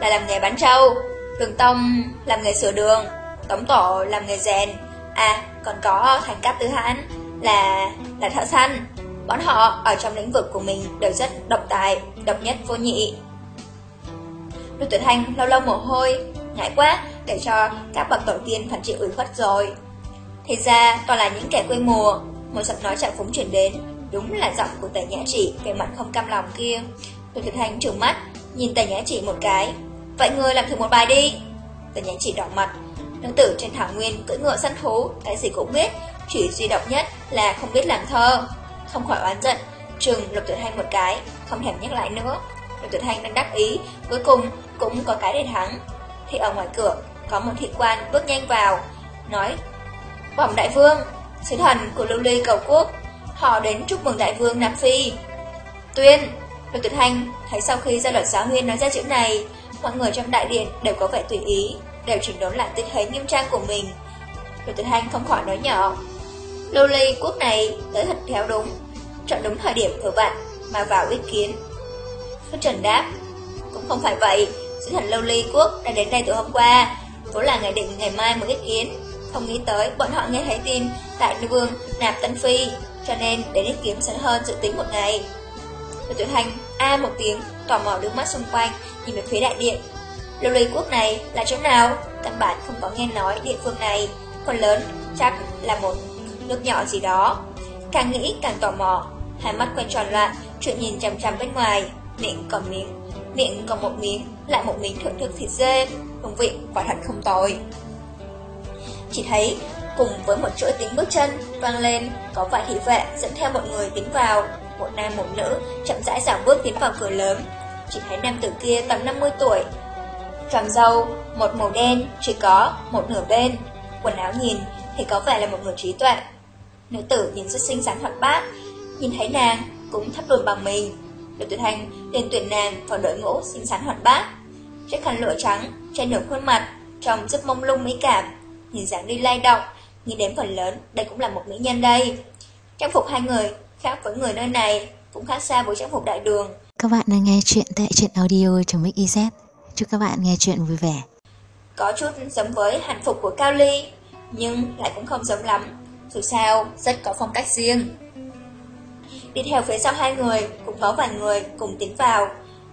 là làm nghề bán trâu, Đường Tông làm nghề sửa đường, Tống Tổ làm nghề rèn, à còn có Thành Cát tứ Hãn là là thợ săn. Bọn họ ở trong lĩnh vực của mình đều rất độc tài, độc nhất vô nhị. Lục Tuyệt Hành lâu lâu mồ hôi, ngại quá để cho các bậc tổ tiên phải chịu ủy khuất rồi. Thì ra toàn là những kẻ quê mùa, một giọng nói chạm phúng chuyển đến, đúng là giọng của Tề Nhã Chỉ về mặt không cam lòng kia. Lục Tuyệt Hành trừng mắt, nhìn Tề Nhã Chỉ một cái. Vậy người làm thử một bài đi. Tề Nhã Chỉ đỏ mặt, nữ tử trên thảo nguyên cưỡi ngựa săn thú, cái gì cũng biết, chỉ duy độc nhất là không biết làm thơ. Không khỏi oán giận, trừng Lục Tuyệt Hành một cái, không thèm nhắc lại nữa. Lục Tuyệt Hành đang đắc ý, cuối cùng cũng có cái để thắng. Thì ở ngoài cửa, có một thị quan bước nhanh vào, nói Bỏng đại vương, sứ thần của lưu ly cầu quốc, họ đến chúc mừng đại vương Nam Phi. Tuyên, Lục Tuyệt Hành thấy sau khi gia luật giáo huyên nói ra chữ này, mọi người trong đại điện đều có vẻ tùy ý, đều chỉnh đốn lại tình thế nghiêm trang của mình. Lục Tuyệt Hành không khỏi nói nhỏ, lưu ly quốc này tới thật theo đúng, chọn đúng thời điểm vừa vặn mà vào ý kiến. Phất Trần đáp, cũng không phải vậy, sứ thần lưu ly quốc đã đến đây từ hôm qua, vốn là ngày định ngày mai mới ý kiến. Không nghĩ tới bọn họ nghe thấy tin tại Nữ Vương nạp Tân Phi Cho nên đến ý kiến sớm hơn dự tính một ngày Lục Tuyệt Hành a một tiếng Tò mò đứng mắt xung quanh Nhìn về phía đại điện Lưu ly quốc này là chỗ nào? Căn bản không có nghe nói địa phương này. Còn lớn chắc là một nước nhỏ gì đó. Càng nghĩ càng tò mò. Hai mắt quay tròn loạn, Chuyện nhìn chằm chằm bên ngoài. Miệng còn miếng Miệng còn một miếng Lại một miếng thưởng thức thịt dê. Hương vị quả thật không tồi. Chỉ thấy cùng với một chuỗi tiếng bước chân vang lên, có vài thị vệ dẫn theo một người tiến vào, một nam một nữ chậm rãi dạo bước tiến vào cửa lớn. Chỉ thấy nam tử kia tầm 50 tuổi, tròn dâu, một màu đen, chỉ có một nửa bên, quần áo nhìn thì có vẻ là một người trí tuệ. Nữ tử nhìn rất xinh xắn hoạt bát, nhìn thấy nàng cũng thấp đồn bằng mình. Lục Tuyệt Hành liền tuyển nàng vào đội ngũ xinh xắn hoạt bát. Chiếc khăn lụa trắng trên nửa khuôn mặt, trông rất mông lung mỹ cảm, nhìn dáng đi lay động, nghĩ đến phần lớn đây cũng là một mỹ nhân đây. Trang phục hai người khác với người nơi này, cũng khác xa với trang phục đại đường. Các bạn đang nghe chuyện tại truyện audio.mix.iz. Chúc các bạn nghe chuyện vui vẻ. Có chút giống với hạnh phục của Cao Ly, nhưng lại cũng không giống lắm. Dù sao, rất có phong cách riêng. Đi theo phía sau hai người, cũng có vài người cùng tiến vào.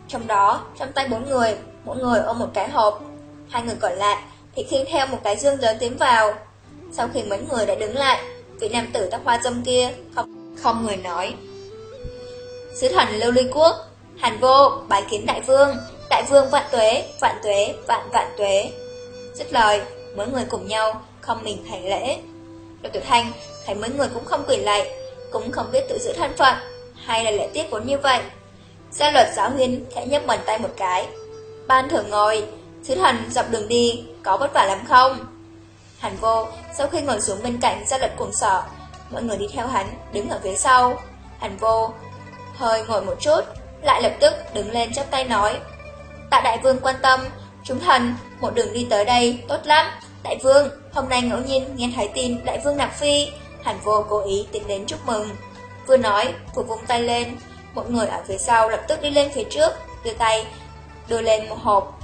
Trong đó, trong tay bốn người, mỗi người ôm một cái hộp. Hai người còn lại thì khiêng theo một cái dương lớn tiến vào. Sau khi mấy người đã đứng lại, vị nam tử tóc hoa dâm kia không, không người nói. Sứ thần lưu ly quốc, hàn vô, bái kiến đại vương, đại vương vạn tuế, vạn tuế, vạn vạn tuế. Dứt lời, mấy người cùng nhau, không mình thành lễ. Độc tuyệt thanh thấy mấy người cũng không quỷ lại, cũng không biết tự giữ thân phận, hay là lễ tiết vốn như vậy. Gia luật giáo huyên khẽ nhấp bàn tay một cái. Ban thưởng ngồi, sứ thần dọc đường đi, có vất vả lắm không? Hàn vô, sau khi ngồi xuống bên cạnh gia luật cuồng sở, mọi người đi theo hắn, đứng ở phía sau. Hàn vô, hơi ngồi một chút, lại lập tức đứng lên chắp tay nói. Tạ đại vương quan tâm, chúng thần, một đường đi tới đây, tốt lắm. Đại vương, hôm nay ngẫu nhiên nghe thấy tin đại vương nạp phi, hàn vô cố ý tiến đến chúc mừng. Vừa nói, vừa vung tay lên, một người ở phía sau lập tức đi lên phía trước, đưa tay, đưa lên một hộp.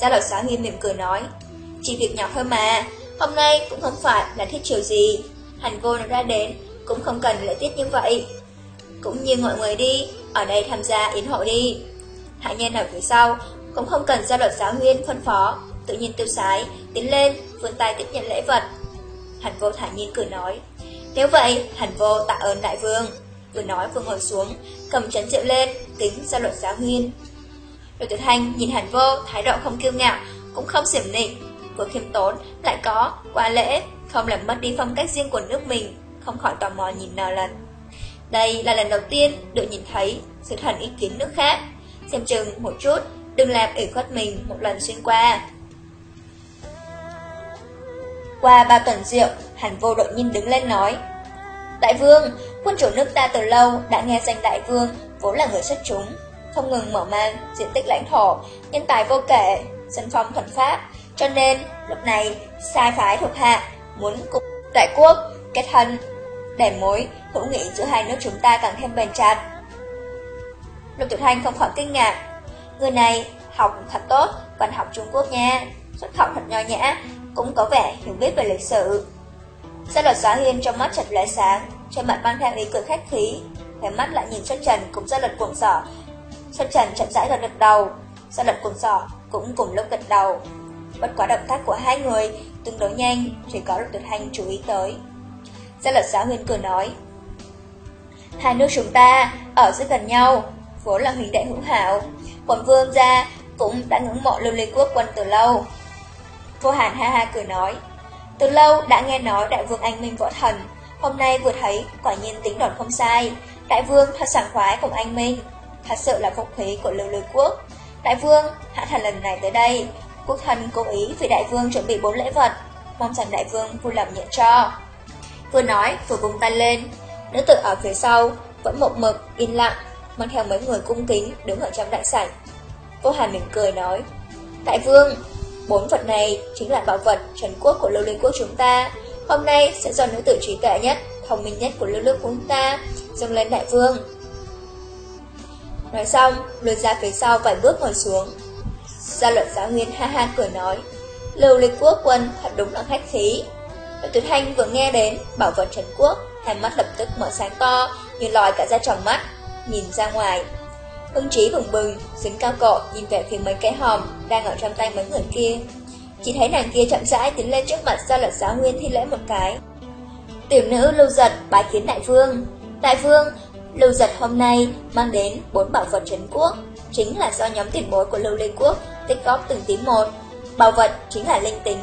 Gia lộc xã nghiêm miệng cười nói, chỉ việc nhỏ thôi mà, hôm nay cũng không phải là thiết chiều gì. Hàn vô nó ra đến, cũng không cần lễ tiết như vậy. Cũng như mọi người đi, ở đây tham gia yến hội đi. Hạ nhân ở phía sau, cũng không cần gia luật giáo huyên phân phó, tự nhiên tiêu sái, tiến lên, vươn tay tiếp nhận lễ vật. Hành vô thả nhiên cười nói, nếu vậy, hành vô tạ ơn đại vương. Vừa nói vừa ngồi xuống, cầm chén rượu lên, kính gia luật giáo huyên. Đội tử thanh nhìn hành vô, thái độ không kiêu ngạo, cũng không xỉm nịnh, vừa khiêm tốn, lại có, qua lễ, không làm mất đi phong cách riêng của nước mình, không khỏi tò mò nhìn nờ lần. Đây là lần đầu tiên được nhìn thấy sự thần ý kiến nước khác, xem chừng một chút, đừng làm ủy khuất mình một lần xuyên qua. Qua ba tuần rượu, hàn vô đột nhiên đứng lên nói Đại vương, quân chủ nước ta từ lâu đã nghe danh đại vương vốn là người xuất chúng Không ngừng mở mang diện tích lãnh thổ, nhân tài vô kể, dân phong thuần pháp Cho nên lúc này sai phái thuộc hạ muốn cùng đại quốc kết thân để mối hữu nghị giữa hai nước chúng ta càng thêm bền chặt Lục Tiểu Thanh không khỏi kinh ngạc Người này học thật tốt, còn học Trung Quốc nha Xuất khẩu thật nho nhã, cũng có vẻ hiểu biết về lịch sử. Gia luật xóa hiên trong mắt chật lóe sáng, trên mặt mang theo ý cười khách khí, cái mắt lại nhìn Xuân trần cùng gia luật cuồng giỏ. Xuân trần chậm rãi gật gật đầu, gia luật cuồng giỏ cũng cùng lúc gật đầu. Bất quá động tác của hai người tương đối nhanh, chỉ có lục tuyệt hành chú ý tới. Gia luật xóa huyên cười nói, Hai nước chúng ta ở rất gần nhau, vốn là huynh đệ hữu hảo. Quận vương gia cũng đã ngưỡng mộ lưu ly quốc quân từ lâu. Vô Hàn ha ha cười nói, từ lâu đã nghe nói đại vương anh minh võ thần, hôm nay vừa thấy quả nhiên tính đòn không sai, đại vương thật sảng khoái cùng anh minh, thật sự là phục khí của lưu lưu quốc. Đại vương, hạ thần lần này tới đây, quốc thần cố ý vì đại vương chuẩn bị bốn lễ vật, mong rằng đại vương vui lòng nhận cho. Vừa nói, vừa vùng tay lên, nữ tử ở phía sau, vẫn mộng mực, yên lặng, mang theo mấy người cung kính đứng ở trong đại sảnh. Vô Hàn mỉm cười nói, Đại vương, Bốn vật này chính là bảo vật trần quốc của lưu liên quốc chúng ta. Hôm nay sẽ do nữ tử trí tuệ nhất, thông minh nhất của lưu ly quốc chúng ta, dâng lên đại vương. Nói xong, lùi ra phía sau vài bước ngồi xuống. Gia luận giáo nguyên ha ha cười nói, lưu Lịch quốc quân thật đúng là khách khí. Đội tuyệt thanh vừa nghe đến bảo vật trần quốc, hai mắt lập tức mở sáng to, như lòi cả ra tròng mắt, nhìn ra ngoài, Hưng trí bừng bừng, dính cao cọ nhìn về phía mấy cái hòm đang ở trong tay mấy người kia. Chỉ thấy nàng kia chậm rãi tiến lên trước mặt ra lật giáo nguyên thi lễ một cái. Tiểu nữ lưu giật bái kiến đại vương. Đại vương, lưu giật hôm nay mang đến bốn bảo vật trấn quốc, chính là do nhóm tiền bối của lưu lê quốc tích góp từng tí một. Bảo vật chính là linh tính,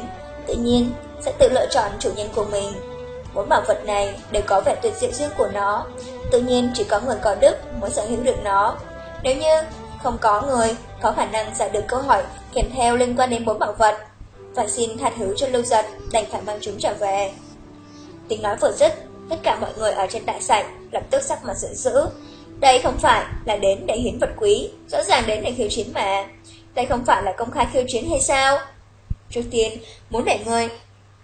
tự nhiên sẽ tự lựa chọn chủ nhân của mình. Bốn bảo vật này đều có vẻ tuyệt diệu riêng của nó, tự nhiên chỉ có người có đức mới sở hữu được nó. Nếu như không có người có khả năng giải được câu hỏi kèm theo liên quan đến bốn bảo vật, và xin tha thứ cho lưu giật đành phải mang chúng trở về. Tính nói vừa dứt, tất cả mọi người ở trên đại sảnh lập tức sắc mặt giận dữ. Đây không phải là đến để hiến vật quý, rõ ràng đến để khiêu chiến mà. Đây không phải là công khai khiêu chiến hay sao? Trước tiên, muốn để người,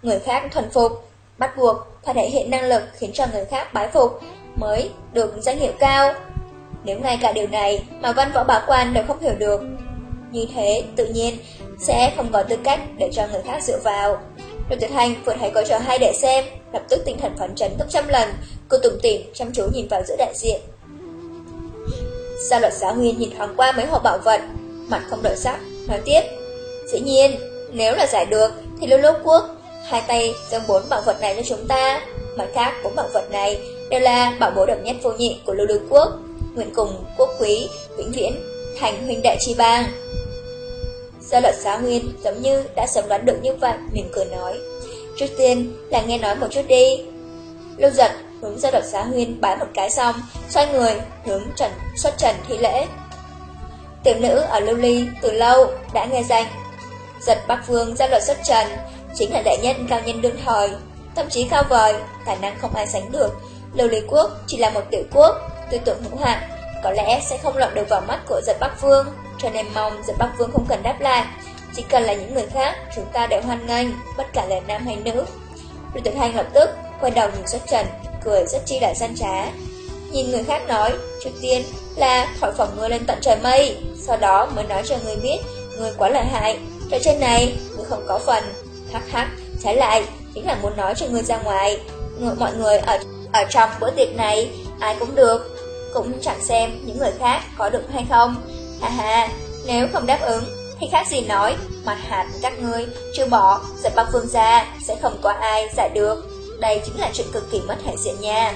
người khác thuần phục, bắt buộc phải thể hiện năng lực khiến cho người khác bái phục mới được danh hiệu cao. Nếu ngay cả điều này mà văn võ bá quan đều không hiểu được, như thế tự nhiên sẽ không có tư cách để cho người khác dựa vào. Lục Tuyệt Hành vừa thấy có trò hay để xem, lập tức tinh thần phấn chấn gấp trăm lần, cô tủm tỉm chăm chú nhìn vào giữa đại diện. Gia luật giáo huyên nhìn thoáng qua mấy hộp bảo vật, mặt không đổi sắc, nói tiếp. Dĩ nhiên, nếu là giải được thì lưu Lô quốc, hai tay dâng bốn bảo vật này cho chúng ta. Mặt khác, bốn bảo vật này đều là bảo bối độc nhất vô nhị của lưu lưu quốc, nguyện cùng quốc quý, vĩnh viễn, thành huynh đệ chi bang. Gia luật xá nguyên giống như đã sớm đoán được như vậy, mỉm cười nói. Trước tiên là nghe nói một chút đi. Lưu giật hướng gia luật xá nguyên bái một cái xong, xoay người hướng trần xuất trần thi lễ. Tiểu nữ ở Lưu Ly từ lâu đã nghe danh. Giật Bắc Vương gia luật xuất trần chính là đại nhân cao nhân đương thời. tâm trí cao vời, tài năng không ai sánh được. Lưu Lý Quốc chỉ là một tiểu quốc, tư tưởng hữu hạn, có lẽ sẽ không lọt được vào mắt của giật Bắc Vương, cho nên mong giật Bắc Vương không cần đáp lại. Chỉ cần là những người khác, chúng ta đều hoan nghênh, bất cả là nam hay nữ. Lưu Tuyệt Hành lập tức quay đầu nhìn xuất trần, cười rất chi là gian trá. Nhìn người khác nói, trước tiên là thổi phỏng ngươi lên tận trời mây, sau đó mới nói cho người biết, người quá lợi hại, trò trên này, người không có phần. Hắc hắc, trái lại, chính là muốn nói cho người ra ngoài. Người, mọi người ở ở trong bữa tiệc này, ai cũng được, cũng chẳng xem những người khác có được hay không. Ha ha, nếu không đáp ứng, thì khác gì nói, mặt hạt các ngươi chưa bỏ, giật bắc phương ra, sẽ không có ai giải được. Đây chính là chuyện cực kỳ mất hệ diện nha.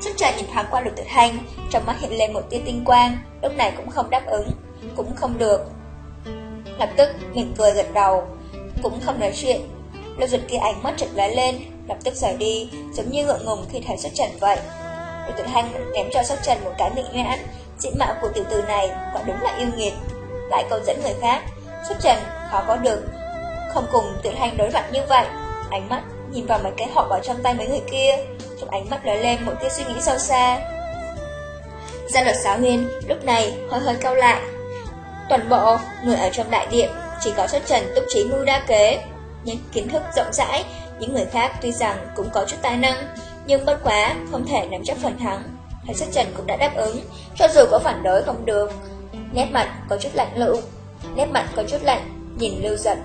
Sức trời nhìn thoáng qua lục tự thanh, trong mắt hiện lên một tia tinh quang, lúc này cũng không đáp ứng, cũng không được. Lập tức mỉm cười gật đầu, cũng không nói chuyện. Lưu giật kia ánh mắt chật lóe lên, lập tức rời đi, giống như ngượng ngùng khi thấy xuất trần vậy. Lục tự thanh ném cho xuất trần một cái miệng nhãn, diện mạo của tiểu tử này quả đúng là yêu nghiệt. Lại câu dẫn người khác, xuất trần khó có được. Không cùng tự thanh đối mặt như vậy, ánh mắt nhìn vào mấy cái hộp ở trong tay mấy người kia, trong ánh mắt lóe lên một tia suy nghĩ sâu xa. Gia luật giáo huyên lúc này hơi hơi cau lại. Toàn bộ người ở trong đại điện chỉ có xuất trần túc trí mưu đa kế, những kiến thức rộng rãi, những người khác tuy rằng cũng có chút tài năng, nhưng bất quá không thể nắm chắc phần thắng. Hay xuất trần cũng đã đáp ứng, cho dù có phản đối không được. Nét mặt có chút lạnh lựu, nét mặt có chút lạnh, nhìn lưu giật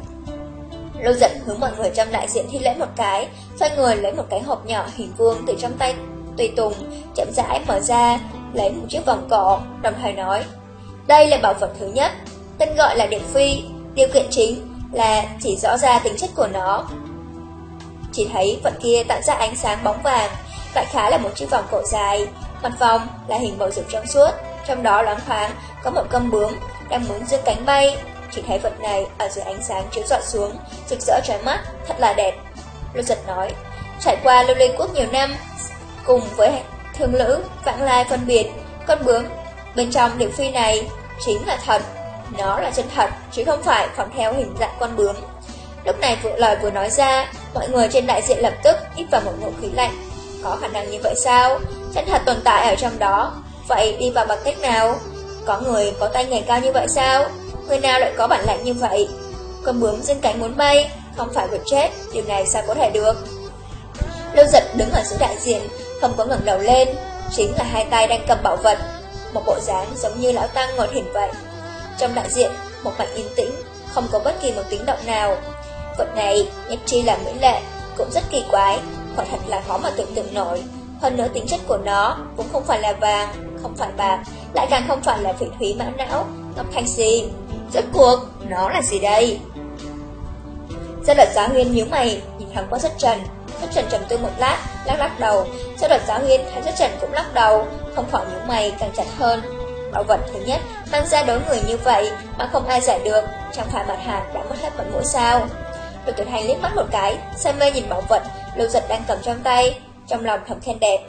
Lâu giận hướng mọi người trong đại diện thi lễ một cái, xoay người lấy một cái hộp nhỏ hình vuông từ trong tay Tùy Tùng, chậm rãi mở ra, lấy một chiếc vòng cổ, đồng thời nói. Đây là bảo vật thứ nhất, tên gọi là Điện Phi, điều kiện chính là chỉ rõ ra tính chất của nó. Chỉ thấy vật kia tản ra ánh sáng bóng vàng, đại khá là một chiếc vòng cổ dài, mặt vòng là hình bầu dục trong suốt, trong đó loáng thoáng có một con bướm đang muốn dương cánh bay, chỉ thấy vật này ở dưới ánh sáng chiếu dọa xuống, rực rỡ trói mắt, thật là đẹp. Lưu giật nói, trải qua lưu ly quốc nhiều năm, cùng với thương lữ, vãng lai phân biệt, con bướm, bên trong điểm phi này chính là thật. Nó là chân thật, chứ không phải phỏng theo hình dạng con bướm. Lúc này vừa lời vừa nói ra, mọi người trên đại diện lập tức hít vào một ngụ khí lạnh. Có khả năng như vậy sao? Chân thật tồn tại ở trong đó. Vậy đi vào bằng cách nào? Có người có tay nghề cao như vậy sao? Người nào lại có bản lãnh như vậy? Con bướm dương cánh muốn bay, không phải vượt chết, điều này sao có thể được? Lưu giật đứng ở dưới đại diện, không có ngẩng đầu lên, chính là hai tay đang cầm bảo vật, một bộ dáng giống như lão tăng ngồi hình vậy. Trong đại diện, một mặt yên tĩnh, không có bất kỳ một tiếng động nào. Vật này, nhất chi là mỹ lệ, cũng rất kỳ quái, quả thật là khó mà tưởng tượng nổi. Hơn nữa tính chất của nó cũng không phải là vàng, không phải bạc, lại càng không phải là phỉ thúy mã não, ngọc thanh si. Rốt cuộc, nó là gì đây? Gia luật giáo huyên nhíu mày, nhìn thẳng qua rất trần. Rất trần trầm tư một lát, lắc lắc đầu. Gia luật giáo huyên thấy rất trần cũng lắc đầu, không khỏi nhíu mày càng chặt hơn. Bảo vật thứ nhất, mang ra đối người như vậy mà không ai giải được, chẳng phải mặt hàng đã mất hết mặt mũi sao. Lục tuyển hành liếc mắt một cái, say mê nhìn bảo vật, lưu giật đang cầm trong tay, trong lòng thầm khen đẹp.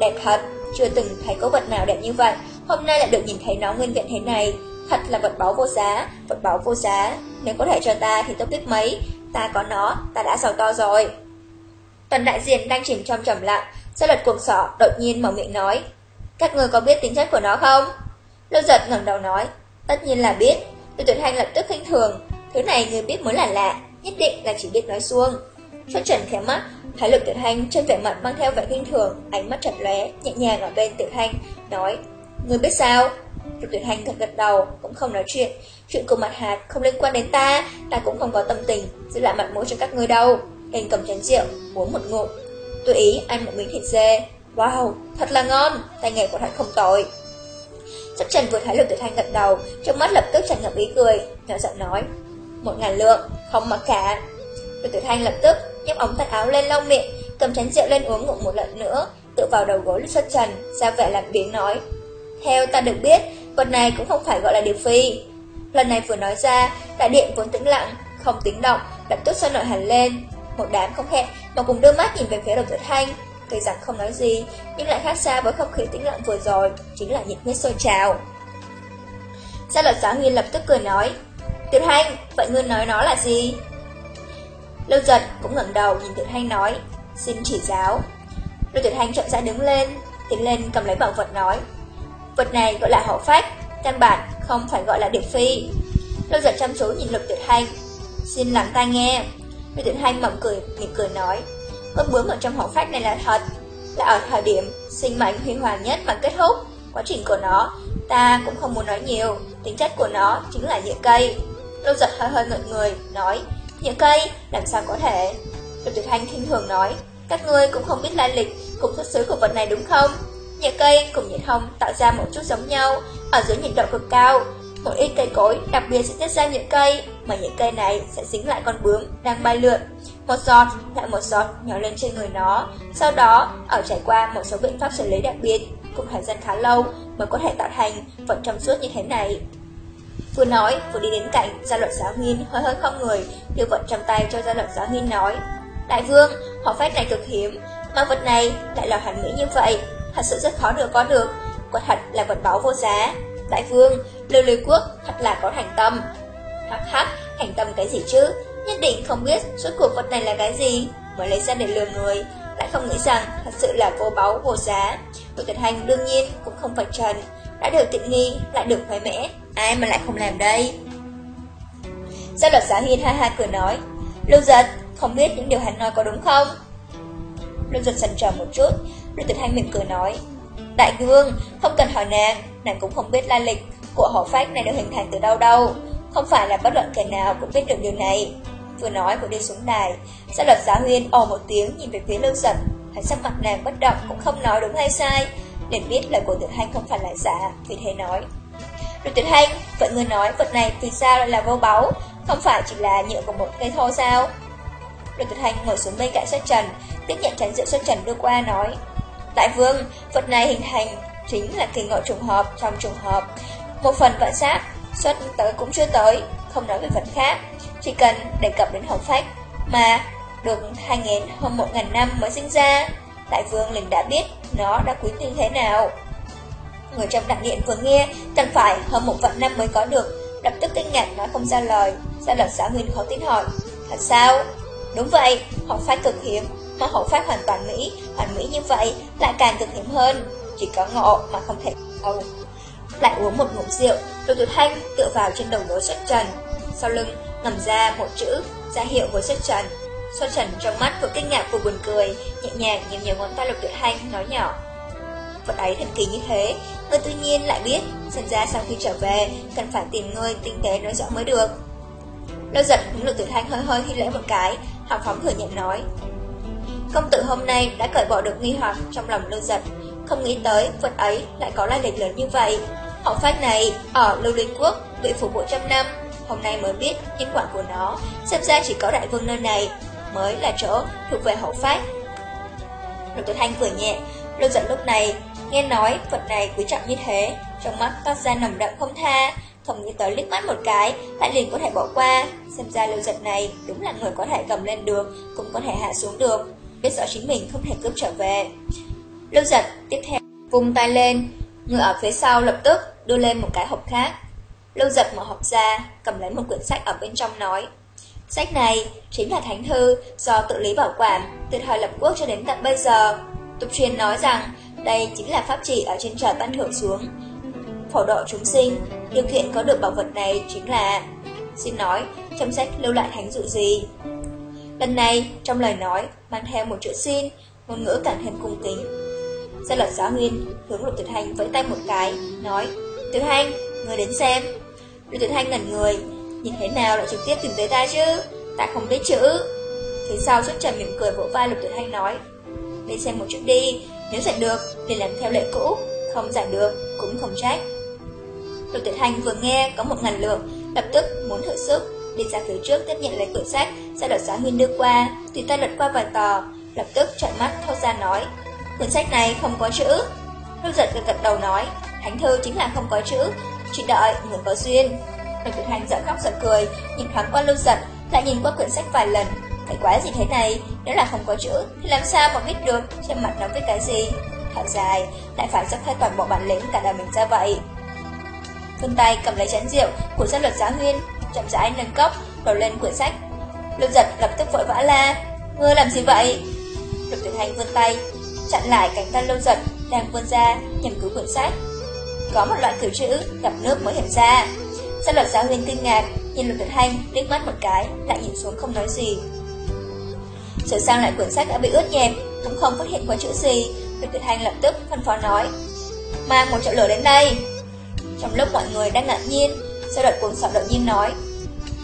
Đẹp thật, chưa từng thấy có vật nào đẹp như vậy, hôm nay lại được nhìn thấy nó nguyên vẹn thế này, Thật là vật báu vô giá, vật báu vô giá. Nếu có thể cho ta thì tốt biết mấy, ta có nó, ta đã giàu to rồi. Tuần đại diện đang chìm trong trầm lặng, gia lật cuồng sọ, đột nhiên mở miệng nói. Các người có biết tính chất của nó không? Lâu giật ngẩng đầu nói, tất nhiên là biết. Từ tuyệt hành lập tức khinh thường, thứ này người biết mới là lạ, nhất định là chỉ biết nói xuông. Xuân trần khẽ mắt, thấy lục tuyệt hành trên vẻ mặt mang theo vẻ khinh thường, ánh mắt chật lóe, nhẹ nhàng ở bên tuyệt thanh, nói, người biết sao? Lục tuyệt hành gật gật đầu, cũng không nói chuyện. Chuyện của mặt hạt không liên quan đến ta, ta cũng không có tâm tình, giữ lại mặt mũi cho các người đâu. Hình cầm chén rượu, uống một ngụm. Tôi ý ăn một miếng thịt dê. Wow, thật là ngon, tay nghề của thật không tồi. Chắc Trần vừa thấy lục tuyệt thanh gật đầu, trong mắt lập tức tràn ngập ý cười, nhỏ giọng nói. Một ngàn lượng, không mặc cả. Lục tuyệt thanh lập tức nhấc ống tay áo lên lau miệng, cầm chén rượu lên uống ngụm một lần nữa, tự vào đầu gối lục xuất trần, ra vẻ làm biến nói. Theo ta được biết, vật này cũng không phải gọi là điều phi. Lần này vừa nói ra, đại điện vốn tĩnh lặng, không tiếng động, lập tức sôi nổi hẳn lên. Một đám không hẹn mà cùng đưa mắt nhìn về phía lục tuyệt thanh. Tuy rằng không nói gì, nhưng lại khác xa với không khí tĩnh lặng vừa rồi, chính là nhiệt huyết sôi trào. Gia luật giáo nghiên lập tức cười nói, Tuyệt thanh, vậy ngươi nói nó là gì? Lưu giật cũng ngẩng đầu nhìn Tuyệt Hành nói, xin chỉ giáo. Lưu Tuyệt Hành chậm rãi đứng lên, tiến lên cầm lấy bảo vật nói, vật này gọi là hậu phách, căn bản không phải gọi là điệp phi. Lưu giật chăm chú nhìn Lục Tuyệt Hành, xin lắng tai nghe. Lưu Tuyệt Hành mỏng cười, mỉm cười nói, con bướm ở trong hậu phách này là thật, là ở thời điểm sinh mệnh huy hoàng nhất mà kết thúc. Quá trình của nó, ta cũng không muốn nói nhiều, tính chất của nó chính là nhựa cây. Lâu giật hơi hơi ngợn người, nói, nhựa cây, làm sao có thể? Lục tuyệt thanh khinh thường nói, các ngươi cũng không biết lai lịch, cùng xuất xứ của vật này đúng không? Nhựa cây cùng nhiệt hồng tạo ra một chút giống nhau, ở dưới nhiệt độ cực cao, một ít cây cối đặc biệt sẽ tiết ra nhựa cây, mà những cây này sẽ dính lại con bướm đang bay lượn. Một giọt lại một giọt nhỏ lên trên người nó, sau đó ở trải qua một số biện pháp xử lý đặc biệt, cùng thời gian khá lâu mới có thể tạo thành vật trong suốt như thế này. Vừa nói, vừa đi đến cạnh, gia luật giáo huyên hơi hơi không người, đưa vật trong tay cho gia luật giáo huyên nói. Đại vương, họ phép này cực hiếm, mà vật này lại là hoàn mỹ như vậy, thật sự rất khó được có được, quả thật là vật báu vô giá. Đại vương, lưu lưu quốc thật là có thành tâm. Hắc hắc, thành tâm cái gì chứ? Nhất định không biết suốt cuộc vật này là cái gì, mới lấy ra để lừa người, lại không nghĩ rằng thật sự là vô báu vô giá. Đội tuyệt hành đương nhiên cũng không phải trần, đã được tiện nghi, lại được khoái mẽ, ai mà lại không làm đây. Gia luật giáo hiên ha ha cười nói, Lưu giật, không biết những điều hắn nói có đúng không? Lưu giật sần trờ một chút, Lưu tuyệt hành mỉm cười nói, Đại vương, không cần hỏi nàng, nàng cũng không biết lai lịch của hổ phách này được hình thành từ đâu đâu. Không phải là bất luận kẻ nào cũng biết được điều này. Vừa nói vừa đi xuống đài, gia luật giáo huyên ồ một tiếng nhìn về phía lưu giật, thấy sắc mặt nàng bất động cũng không nói đúng hay sai, liền biết lời của tuyệt hành không phải là giả, vì thế nói. Được tuyệt hành, vậy người nói vật này vì sao lại là vô báu, không phải chỉ là nhựa của một cây thô sao? Được tuyệt hành ngồi xuống bên cạnh xuất trần, tiếp nhận chén rượu xuất trần đưa qua nói. Đại vương, vật này hình thành chính là kỳ ngộ trùng hợp trong trùng hợp. Một phần vận sát, xuất tới cũng chưa tới, không nói về phần khác. Chỉ cần đề cập đến hậu phách, mà được 2.000 hơn 1.000 năm mới sinh ra, đại vương liền đã biết nó đã quý như thế nào. Người trong đại điện vừa nghe, cần phải hơn một vạn năm mới có được, lập tức kinh ngạc nói không ra lời. Gia lập xã huyên khó tin hỏi, thật sao? Đúng vậy, hậu phách cực hiếm, mà hậu phách hoàn toàn mỹ, hoàn mỹ như vậy lại càng cực hiếm hơn. Chỉ có ngộ mà không thể cầu. Lại uống một ngụm rượu, Lục Tuyệt Thanh tựa vào trên đầu gối xuất trần, sau lưng ngầm ra một chữ ra hiệu với xuất trần. Xuất trần trong mắt vừa kinh ngạc vừa buồn cười, nhẹ nhàng nhầm nhiều ngón tay Lục Tuyệt hành, nói nhỏ. Vật ấy thần kỳ như thế, người tự nhiên lại biết, xem ra sau khi trở về, cần phải tìm người tinh tế nói rõ mới được. Lâu giật hướng Lục Tuyệt hành hơi hơi thi lễ một cái, hào phóng thừa nhận nói. Công tử hôm nay đã cởi bỏ được nghi hoặc trong lòng lưu giật, không nghĩ tới vật ấy lại có lai lịch lớn như vậy. Hậu phách này ở Lưu Linh Quốc bị phủ bộ trăm năm, hôm nay mới biết nhân quả của nó, xem ra chỉ có đại vương nơi này mới là chỗ thuộc về hậu phách. Lục Tử Thanh vừa nhẹ, lục giận lúc này nghe nói vật này quý trọng như thế, trong mắt toát ra nồng đậm không tha, không nghĩ tới liếc mắt một cái, lại liền có thể bỏ qua. Xem ra lưu giật dạ này đúng là người có thể cầm lên được, cũng có thể hạ xuống được, biết rõ chính mình không thể cướp trở về. Lưu giật dạ tiếp theo vung tay lên, người ở phía sau lập tức đưa lên một cái hộp khác. Lưu giật mở hộp ra, cầm lấy một quyển sách ở bên trong nói. Sách này chính là thánh thư do tự lý bảo quản từ thời lập quốc cho đến tận bây giờ. Tục truyền nói rằng đây chính là pháp trị ở trên trời ban thưởng xuống. Phổ độ chúng sinh, điều kiện có được bảo vật này chính là... Xin nói, trong sách lưu lại thánh dụ gì? Lần này, trong lời nói, mang theo một chữ xin, ngôn ngữ càng thêm cung kính. Gia luật giáo nguyên hướng lục tuyệt hành với tay một cái, nói Tuyệt hành, người đến xem. Lục tuyệt Thanh ngẩn người, nhìn thế nào lại trực tiếp tìm tới ta chứ? Ta không biết chữ. Thế sau xuất trần mỉm cười vỗ vai lục tuyệt Thanh nói Đi xem một chút đi, nếu giải được thì làm theo lệ cũ, không giải được cũng không trách. Lục tuyệt Thanh vừa nghe có một ngàn lượng, lập tức muốn thử sức, đi ra phía trước tiếp nhận lấy quyển sách, sau đó giáo huyên đưa qua, tùy tay lật qua vài tờ, lập tức trợn mắt thâu ra nói Quyển sách này không có chữ Lưu giật gật gật đầu nói Thánh thư chính là không có chữ chỉ đợi, người có duyên. Đồng Tuyệt Hành giận khóc giận cười, Nhìn thoáng qua lưu giật Lại nhìn qua quyển sách vài lần. Cái quái gì thế này? Nếu là không có chữ, Thì làm sao mà biết được Trên mặt nó viết cái gì? Thảo dài, Lại phải dốc thay toàn bộ bản lĩnh cả đời mình ra vậy. Vươn tay cầm lấy chén rượu Của gia luật giá huyên, Chậm rãi nâng cốc, Đổ lên quyển sách. Lưu giật lập tức vội vã la, Ngươi làm gì vậy? Lục tuyệt hành vươn tay, Chặn lại cánh tay lưu giật Đang vươn ra nhằm cứu quyển sách. Có một loại kiểu chữ gặp nước mới hiện ra. Gia luật giáo huyên kinh ngạc Nhìn lục tuyệt hành liếc mắt một cái Lại nhìn xuống không nói gì. Sửa sang lại quyển sách đã bị ướt nhẹp Cũng không phát hiện qua chữ gì Lục tuyệt hành lập tức phân phó nói Mang một chậu lửa đến đây. Trong lúc mọi người đang ngạc nhiên Gia luật cuồng sọt đột nhiên nói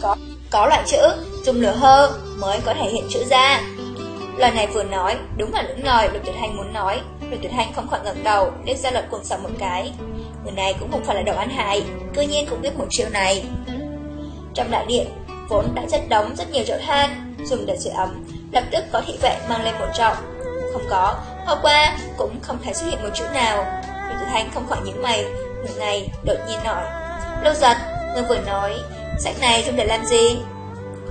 Có, có loại chữ dùng lửa hơ mới có thể hiện chữ ra. Lời này vừa nói, đúng là lưỡng lời Lục Tuyệt Hành muốn nói. Lục Tuyệt Hành không khỏi ngẩng đầu, liếc ra lật cuồng sợ một cái. Người này cũng không phải là đầu ăn hại, cư nhiên cũng biết một chiêu này. Trong đại điện, vốn đã chất đóng rất nhiều chậu than, dùng để sưởi ấm, lập tức có thị vệ mang lên một trọng. Không có, hôm qua cũng không thấy xuất hiện một chữ nào. Lục Tuyệt Hành không khỏi những mày, Người này đột nhiên nói. Lâu giật, người vừa nói, sách này dùng để làm gì?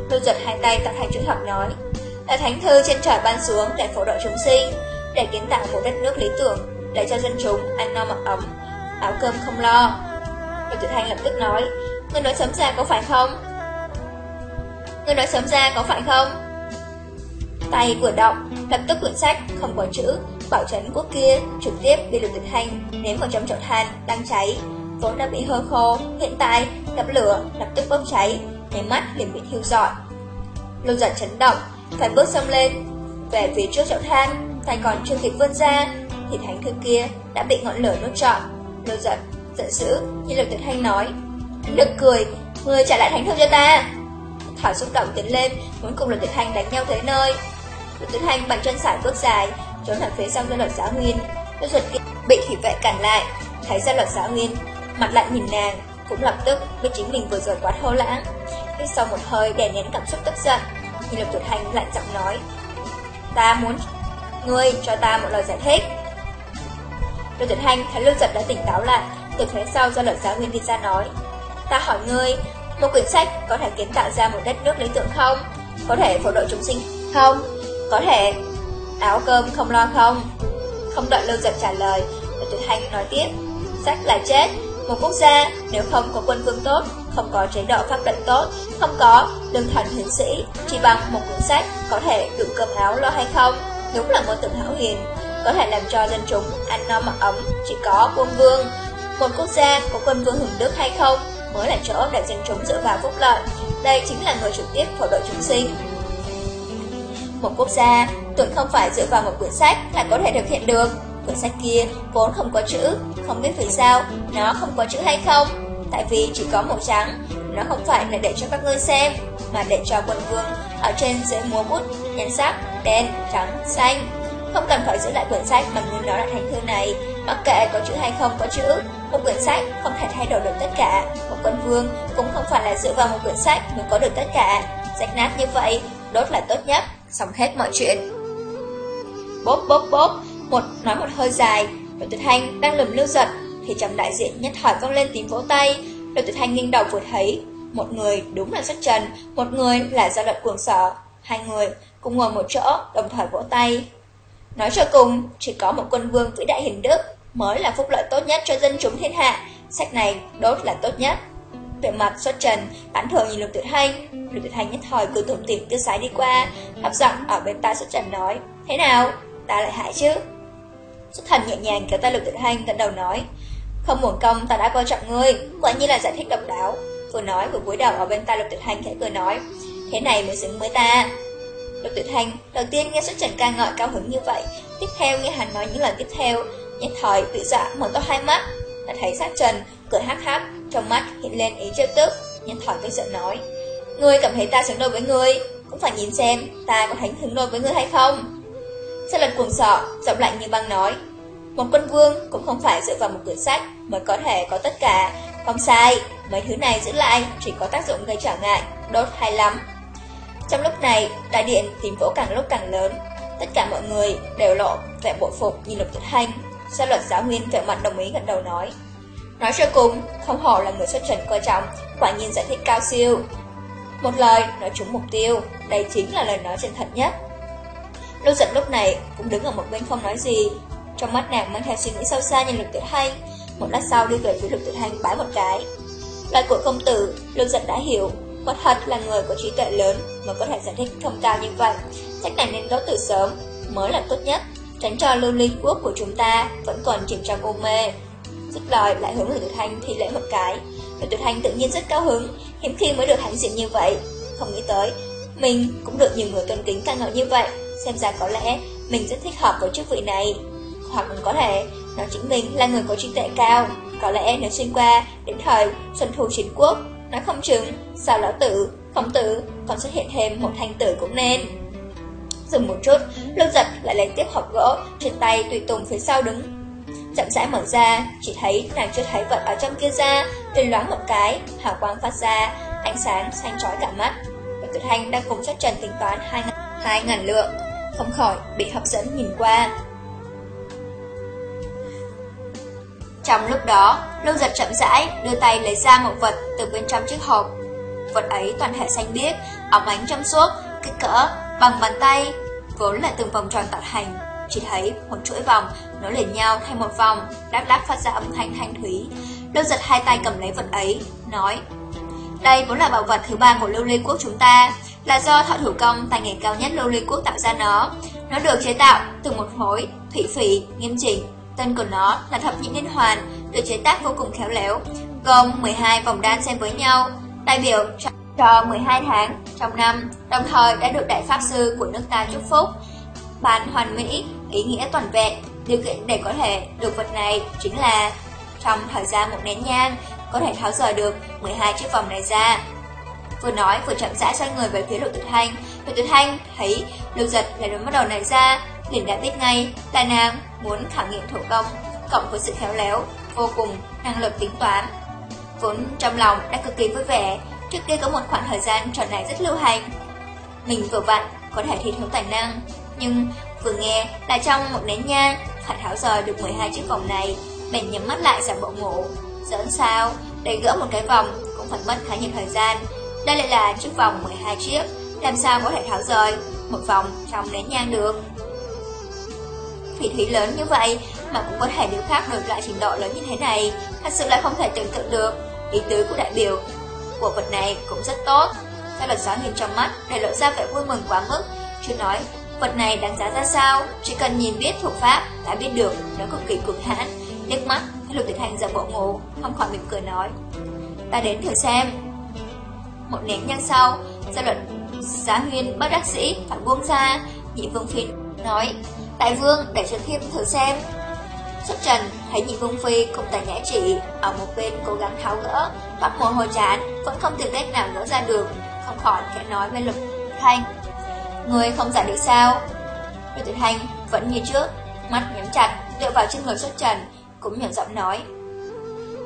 Lâu giật hai tay tạo thành chữ thập nói là thánh thư trên trời ban xuống để phổ độ chúng sinh, để kiến tạo một đất nước lý tưởng, để cho dân chúng ăn no mặc ấm, áo cơm không lo. Bạch Tử Thanh lập tức nói, người nói sớm ra có phải không? Người nói sớm ra có phải không? Tay vừa động, lập tức quyển sách không có chữ, bảo trấn quốc kia trực tiếp bị lực Tuyệt Hành ném vào trong chậu than đang cháy, vốn đã bị hơ khô, hiện tại gặp lửa lập tức bốc cháy, nháy mắt liền bị thiêu rọi. Lưu giật chấn động, phải bước xông lên Về phía trước chậu than Tay còn chưa kịp vươn ra Thì thánh thư kia đã bị ngọn lửa nốt trọn. Lô giận, giận dữ Như lực tuyệt thanh nói. Lực cười, người trả lại thánh thư cho ta. Thảo xúc động tiến lên Muốn cùng lực tuyệt thanh đánh nhau tới nơi. Lực tuyệt thanh bằng chân sải bước dài Trốn ở phía sau gia luật giáo nguyên. Lô giật bị thủy vệ cản lại Thấy gia luật giáo nguyên. Mặt lại nhìn nàng Cũng lập tức biết chính mình vừa rồi quá thô lãng. Khi sau một hơi đè nén cảm xúc tức giận thì Lục Tuyệt thanh lạnh giọng nói Ta muốn ngươi cho ta một lời giải thích. Lục Tuyệt Hành thấy Lưu Giật đã tỉnh táo lại Từ phía sau do lợi giáo nguyên đi ra nói. Ta hỏi ngươi Một quyển sách có thể kiến tạo ra một đất nước lý tưởng không? Có thể phổ đội chúng sinh không? Có thể áo cơm không lo không? Không đợi Lưu Giật trả lời Lục Tuyệt Hành nói tiếp. Sách là chết Một quốc gia nếu không có quân vương tốt không có chế độ pháp lệnh tốt, không có lương thần hiển sĩ, chỉ bằng một cuốn sách có thể đủ cơm áo lo hay không, đúng là một tượng hảo hiền, có thể làm cho dân chúng ăn no mặc ấm, chỉ có quân vương. Một quốc gia có quân vương hưởng đức hay không mới là chỗ để dân chúng dựa vào phúc lợi, đây chính là người trực tiếp phổ độ chúng sinh. Một quốc gia tưởng không phải dựa vào một quyển sách là có thể thực hiện được. Quyển sách kia vốn không có chữ, không biết vì sao nó không có chữ hay không, Tại vì chỉ có màu trắng Nó không phải là để cho các ngươi xem Mà để cho quân vương Ở trên dưới múa bút Nhan sắc đen, trắng, xanh. Không cần phải giữ lại quyển sách mà nguyên đó là thành thư này. Mặc kệ có chữ hay không có chữ Một quyển sách không thể thay đổi được tất cả. Một quân vương cũng không phải là dựa vào một quyển sách Mới có được tất cả. Sách nát như vậy Đốt là tốt nhất. Xong hết mọi chuyện. Bốp bốp bốp. Một nói một hơi dài. Đội tuyệt hành đang lùm lưu giật thì trong đại diện nhất hỏi vang lên tiếng vỗ tay. Đội tuyệt thanh nghiêng đầu vừa thấy, một người đúng là xuất trần, một người là gia luật cuồng sở. Hai người cùng ngồi một chỗ, đồng thời vỗ tay. Nói cho cùng, chỉ có một quân vương vĩ đại hình đức mới là phúc lợi tốt nhất cho dân chúng thiên hạ. Sách này đốt là tốt nhất. Về mặt xuất trần, bản thường nhìn lục tuyệt hành, Lục tuyệt hành nhất thời cứ tủm tỉm tiêu sái đi qua, hấp giọng ở bên tai xuất trần nói, thế nào, ta lại hại chứ? Xuất thần nhẹ nhàng kéo tay lục tuyệt hành gần đầu nói, không muốn công ta đã coi trọng ngươi Quả như là giải thích độc đáo Vừa nói vừa cúi đầu ở bên tai Lục Tuyệt Hành khẽ cười nói Thế này mới xứng với ta Lục Tuyệt Hành đầu tiên nghe xuất trần ca ngợi cao hứng như vậy. Tiếp theo nghe hắn nói những lời tiếp theo. Nhất thời tự dạ mở to hai mắt Đã thấy sát trần cười hắc hắc Trong mắt hiện lên ý trêu tức. Nhất thời tức giận nói Ngươi cảm thấy ta xứng đôi với ngươi Cũng phải nhìn xem ta có thấy xứng đôi với ngươi hay không? Sát lần cuồng sợ Giọng lạnh như băng nói một quân vương cũng không phải dựa vào một quyển sách mới có thể có tất cả. Không sai, mấy thứ này giữ lại chỉ có tác dụng gây trở ngại, đốt hay lắm. Trong lúc này, đại điện tiếng vỗ càng lúc càng lớn. Tất cả mọi người đều lộ vẻ bội phục nhìn lục tuyệt hành. sau luật giáo nguyên vẻ mặt đồng ý gật đầu nói. Nói cho cùng, không hổ là người xuất trần coi trọng, quả nhiên giải thích cao siêu. Một lời nói trúng mục tiêu, đây chính là lời nói chân thật nhất. Lưu giật lúc này cũng đứng ở một bên không nói gì, trong mắt nàng mang theo suy nghĩ sâu xa nhìn lục tuyệt hành Một lát sau đi về phía lục tuyệt hành bái một cái Lời của công tử, Lưu giận đã hiểu quả thật là người có trí tuệ lớn mà có thể giải thích thông cao như vậy. Sách này nên tốt từ sớm, mới là tốt nhất, tránh cho lưu ly quốc của chúng ta vẫn còn chìm trong u mê. Dứt lời lại hướng Lục Tử Thanh thi lễ một cái. Lục Tử Thanh tự nhiên rất cao hứng, hiếm khi mới được hãnh diện như vậy. Không nghĩ tới, mình cũng được nhiều người tôn kính ca ngợi như vậy, xem ra có lẽ mình rất thích hợp với chức vị này. Hoặc có thể, nó chính mình là người có trí tuệ cao, có lẽ nếu xuyên qua đến thời Xuân Thu Chiến Quốc, nói không chừng, sao lão tử, khổng tử còn xuất hiện thêm một thanh tử cũng nên. Dừng một chút, lâu giật lại lấy tiếp hộp gỗ trên tay tùy tùng phía sau đứng. Chậm rãi mở ra, chỉ thấy nàng chưa thấy vật ở trong kia ra, liền loáng một cái, hào quang phát ra, ánh sáng xanh trói cả mắt. Và Tuyệt thanh đang cùng xuất trần tính toán hai, hai ngàn lượng, không khỏi bị hấp dẫn nhìn qua. Trong lúc đó, Lưu Giật chậm rãi đưa tay lấy ra một vật từ bên trong chiếc hộp. Vật ấy toàn thể xanh biếc, óng ánh trong suốt, kích cỡ bằng bàn tay, vốn là từng vòng tròn tạo thành. Chỉ thấy một chuỗi vòng nối liền nhau thành một vòng, đắc đắc phát ra âm thanh thanh thúy. Lưu Giật hai tay cầm lấy vật ấy, nói Đây vốn là bảo vật thứ ba của Lưu Ly Quốc chúng ta, là do thợ thủ công tài nghề cao nhất Lưu Ly Quốc tạo ra nó. Nó được chế tạo từ một khối thủy phỉ nghiêm chỉnh Tên của nó là thập nhị liên hoàn, được chế tác vô cùng khéo léo, gồm 12 vòng đan xen với nhau, đại biểu cho, cho 12 tháng trong năm, đồng thời đã được Đại Pháp Sư của nước ta chúc phúc. Bàn hoàn mỹ, ý nghĩa toàn vẹn, điều kiện để có thể được vật này chính là trong thời gian một nén nhang, có thể tháo rời được 12 chiếc vòng này ra. Vừa nói vừa chậm rãi xoay người về phía Lục tuyệt Thanh, Lục tuyệt Thanh thấy Lục Giật lại đôi mắt đầu này ra, liền đã biết ngay là nàng muốn khảo nghiệm thủ công, cộng với sự khéo léo, vô cùng năng lực tính toán. Vốn trong lòng đã cực kỳ vui vẻ, trước kia có một khoảng thời gian trò này rất lưu hành. Mình vừa vặn có thể thi thiếu tài năng, nhưng vừa nghe là trong một nén nhang phải tháo rời được 12 chiếc vòng này, bèn nhắm mắt lại giả bộ ngủ. Giỡn sao, để gỡ một cái vòng cũng phải mất khá nhiều thời gian. Đây lại là chiếc vòng 12 chiếc, làm sao có thể tháo rời một vòng trong nén nhang được phỉ thúy lớn như vậy mà cũng có thể điều khác được lại trình độ lớn như thế này, thật sự là không thể tưởng tượng được. Ý tứ của đại biểu của vật này cũng rất tốt. Các luật giáo nhìn trong mắt để lộ ra vẻ vui mừng quá mức, chưa nói vật này đáng giá ra sao, chỉ cần nhìn biết thủ pháp đã biết được nó cực kỳ cường hãn. Liếc mắt, thấy lục tuyệt hành giả bộ ngủ, không khỏi mỉm cười nói. Ta đến thử xem. Một nén nhang sau, gia luật giá huyên bất đắc sĩ phải buông ra, nhị vương phi nói Đại vương để cho thiếp thử xem. Xuất trần thấy nhìn vương phi cùng tài nhã trị Ở một bên, cố gắng tháo gỡ. Toát mồ hôi chán, Vẫn không tìm cách nào gỡ ra được. Không khỏi khẽ nói với lục thanh. Người không giải được sao? Lục Tuyệt Thanh vẫn như trước, Mắt nhắm chặt, dựa vào trên người xuất trần, Cũng nhỏ giọng nói.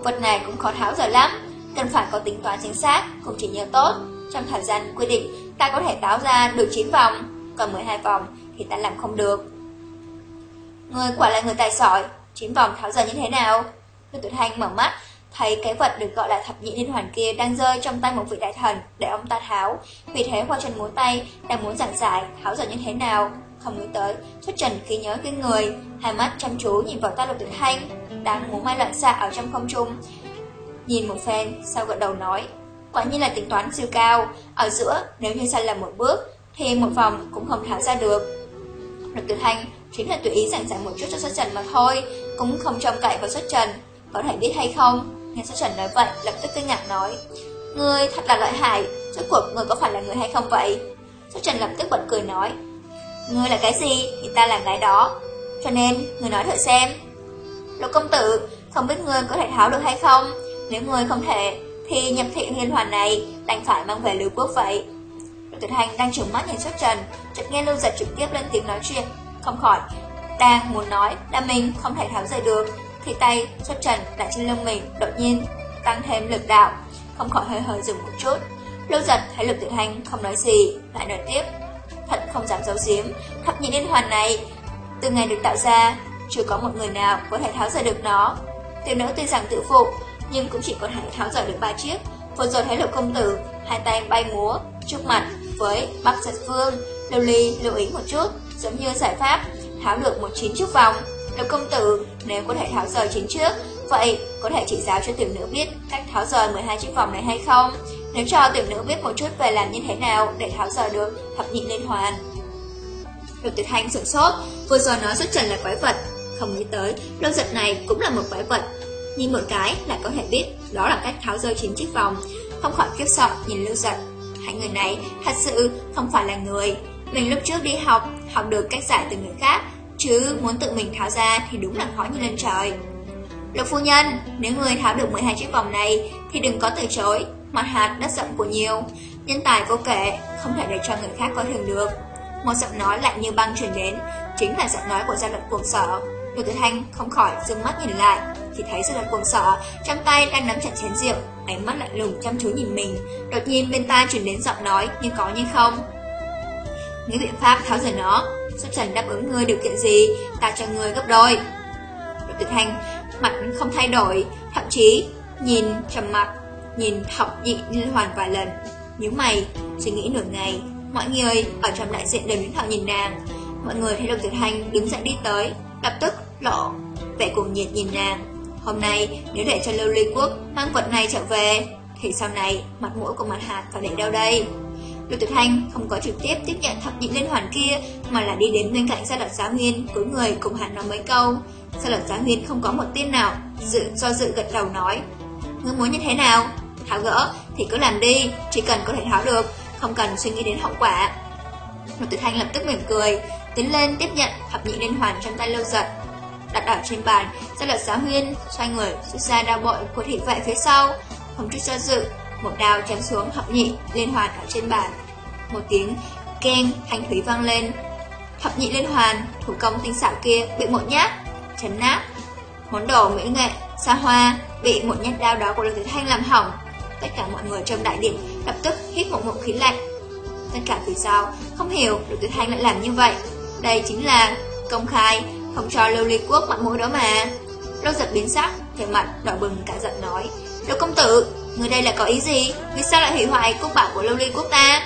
Vật này cũng khó tháo rời lắm, Cần phải có tính toán chính xác Cũng chỉ nhớ tốt. Trong thời gian quy định, ta có thể táo ra được 9 vòng, Còn 12 vòng thì ta làm không được. Người quả là người tài giỏi, chín vòng tháo giờ như thế nào? Lưu tuyệt hành mở mắt, thấy cái vật được gọi là thập nhị liên hoàn kia đang rơi trong tay một vị đại thần để ông ta tháo. Vì thế hoa trần muốn tay đang muốn giảng giải tháo giờ như thế nào. Không nghĩ tới, xuất trần khi nhớ cái người, hai mắt chăm chú nhìn vào tay Lục tuyệt hành, đang muốn mai loạn xạ ở trong không trung. Nhìn một phen, sau gật đầu nói, quả nhiên là tính toán siêu cao, ở giữa nếu như sai lầm một bước, thì một vòng cũng không tháo ra được. Lục tuyệt hành Chính là tùy ý giảng giải một chút cho xuất trần mà thôi, Cũng không trông cậy vào xuất trần. Có thể biết hay không? Nghe xuất trần nói vậy, lập tức kinh ngạc nói, Ngươi thật là lợi hại, Rốt cuộc người có phải là người hay không vậy? Xuất trần lập tức bật cười nói, Ngươi là cái gì? Thì ta là cái đó. Cho nên người nói thử xem. Lục công tử, Không biết ngươi có thể tháo được hay không? Nếu ngươi không thể, Thì nhập thiện liên hoàn này Đành phải mang về lưu quốc vậy. Lục tuyệt hành đang trừng mắt nhìn xuất trần, Chợt nghe lưu giật trực tiếp lên tiếng nói chuyện không khỏi Đang muốn nói là mình không thể tháo rời được, Thì tay xuất trần lại trên lưng mình, Đột nhiên tăng thêm lực đạo. Không khỏi hơi hơi dừng một chút. Lưu giật thấy lực tự hành không nói gì, Lại nói tiếp. Thật không dám giấu giếm, Thập nhị liên hoàn này, Từ ngày được tạo ra, Chưa có một người nào có thể tháo rời được nó. Tiểu nữ tuy rằng tự phụ, Nhưng cũng chỉ có thể tháo rời được ba chiếc. Vừa rồi thấy lục công tử, Hai tay bay múa Trước mặt với Bắc Giật phương Lưu Ly, lưu ý một chút giống như giải pháp tháo được một chín chiếc vòng. Lục công tử, nếu có thể tháo rời chín trước, Vậy, có thể chỉ giáo cho tiểu nữ biết cách tháo rời 12 chiếc vòng này hay không? Nếu cho tiểu nữ biết một chút về làm như thế nào để tháo rời được thập nhị liên hoàn. Lục tuyệt hành sửng sốt, vừa rồi nói xuất trần là quái vật, không nghĩ tới lâu giật này cũng là một quái vật. Nhìn một cái là có thể biết đó là cách tháo rơi chín chiếc vòng, không khỏi kiếp sợ nhìn lưu giật. Hai người này thật sự không phải là người. Mình lúc trước đi học, học được cách giải từ người khác, chứ muốn tự mình tháo ra thì đúng là khó như lên trời. Lục phu nhân, nếu người tháo được 12 chiếc vòng này thì đừng có từ chối, mặt hạt đất rộng của nhiều, nhân tài vô kể, không thể để cho người khác coi thường được. Một giọng nói lạnh như băng truyền đến, chính là giọng nói của gia luật cuồng sở. Lục Tử Thanh không khỏi dừng mắt nhìn lại, thì thấy gia luật cuồng sở trong tay đang nắm chặt chén rượu, ánh mắt lạnh lùng chăm chú nhìn mình. Đột nhiên bên tai truyền đến giọng nói như có như không. Nghĩ biện pháp tháo rời nó, sắp trần đáp ứng ngươi điều kiện gì, ta cho ngươi gấp đôi. Lục tuyệt Thanh mặt không thay đổi, thậm chí nhìn trầm mặt, nhìn học dị liên hoàn vài lần. Nếu mày, suy nghĩ nửa ngày, mọi người ở trong đại diện đều nín thở nhìn nàng. Mọi người thấy Lục Tuyệt Hành đứng dậy đi tới, lập tức lộ vẻ cuồng nhiệt nhìn nàng. Hôm nay, nếu để cho Lưu Ly Quốc mang vật này trở về, thì sau này mặt mũi của mặt hạt phải để đâu đây? Lục Tuyệt Hành không có trực tiếp tiếp nhận thập nhị liên hoàn kia, mà là đi đến bên cạnh gia đoạn giáo nguyên, cúi người cùng hắn nói mấy câu. Gia luật giáo huyên không có một tin nào dự do dự gật đầu nói Ngươi muốn như thế nào? Tháo gỡ thì cứ làm đi Chỉ cần có thể tháo được Không cần suy nghĩ đến hậu quả Lưu Tuyệt thanh lập tức mỉm cười Tiến lên tiếp nhận thập nhị liên hoàn trong tay lâu giật Đặt ở trên bàn Gia luật giáo huyên xoay người rút ra đao bội của thị vệ phía sau Không chút do dự một đao chém xuống thập nhị liên hoàn ở trên bàn Một tiếng keng thanh thúy vang lên Thập nhị liên hoàn Thủ công tinh xảo kia bị một nhát chấn nát. Món đồ mỹ nghệ, xa hoa, bị một nhát đao đó của Lục Tử Thanh làm hỏng. Tất cả mọi người trong đại điện lập tức hít một ngụm khí lạnh. Tất cả vì sao, không hiểu Lục Tử Thanh lại làm như vậy. Đây chính là công khai, không cho Lưu Ly Quốc mặt mũi đó mà. Lâu giật biến sắc, vẻ mặt đỏ bừng cả giận nói. Lục công tử, người đây là có ý gì? Vì sao lại hủy hoại quốc bảo của Lưu Ly Quốc ta?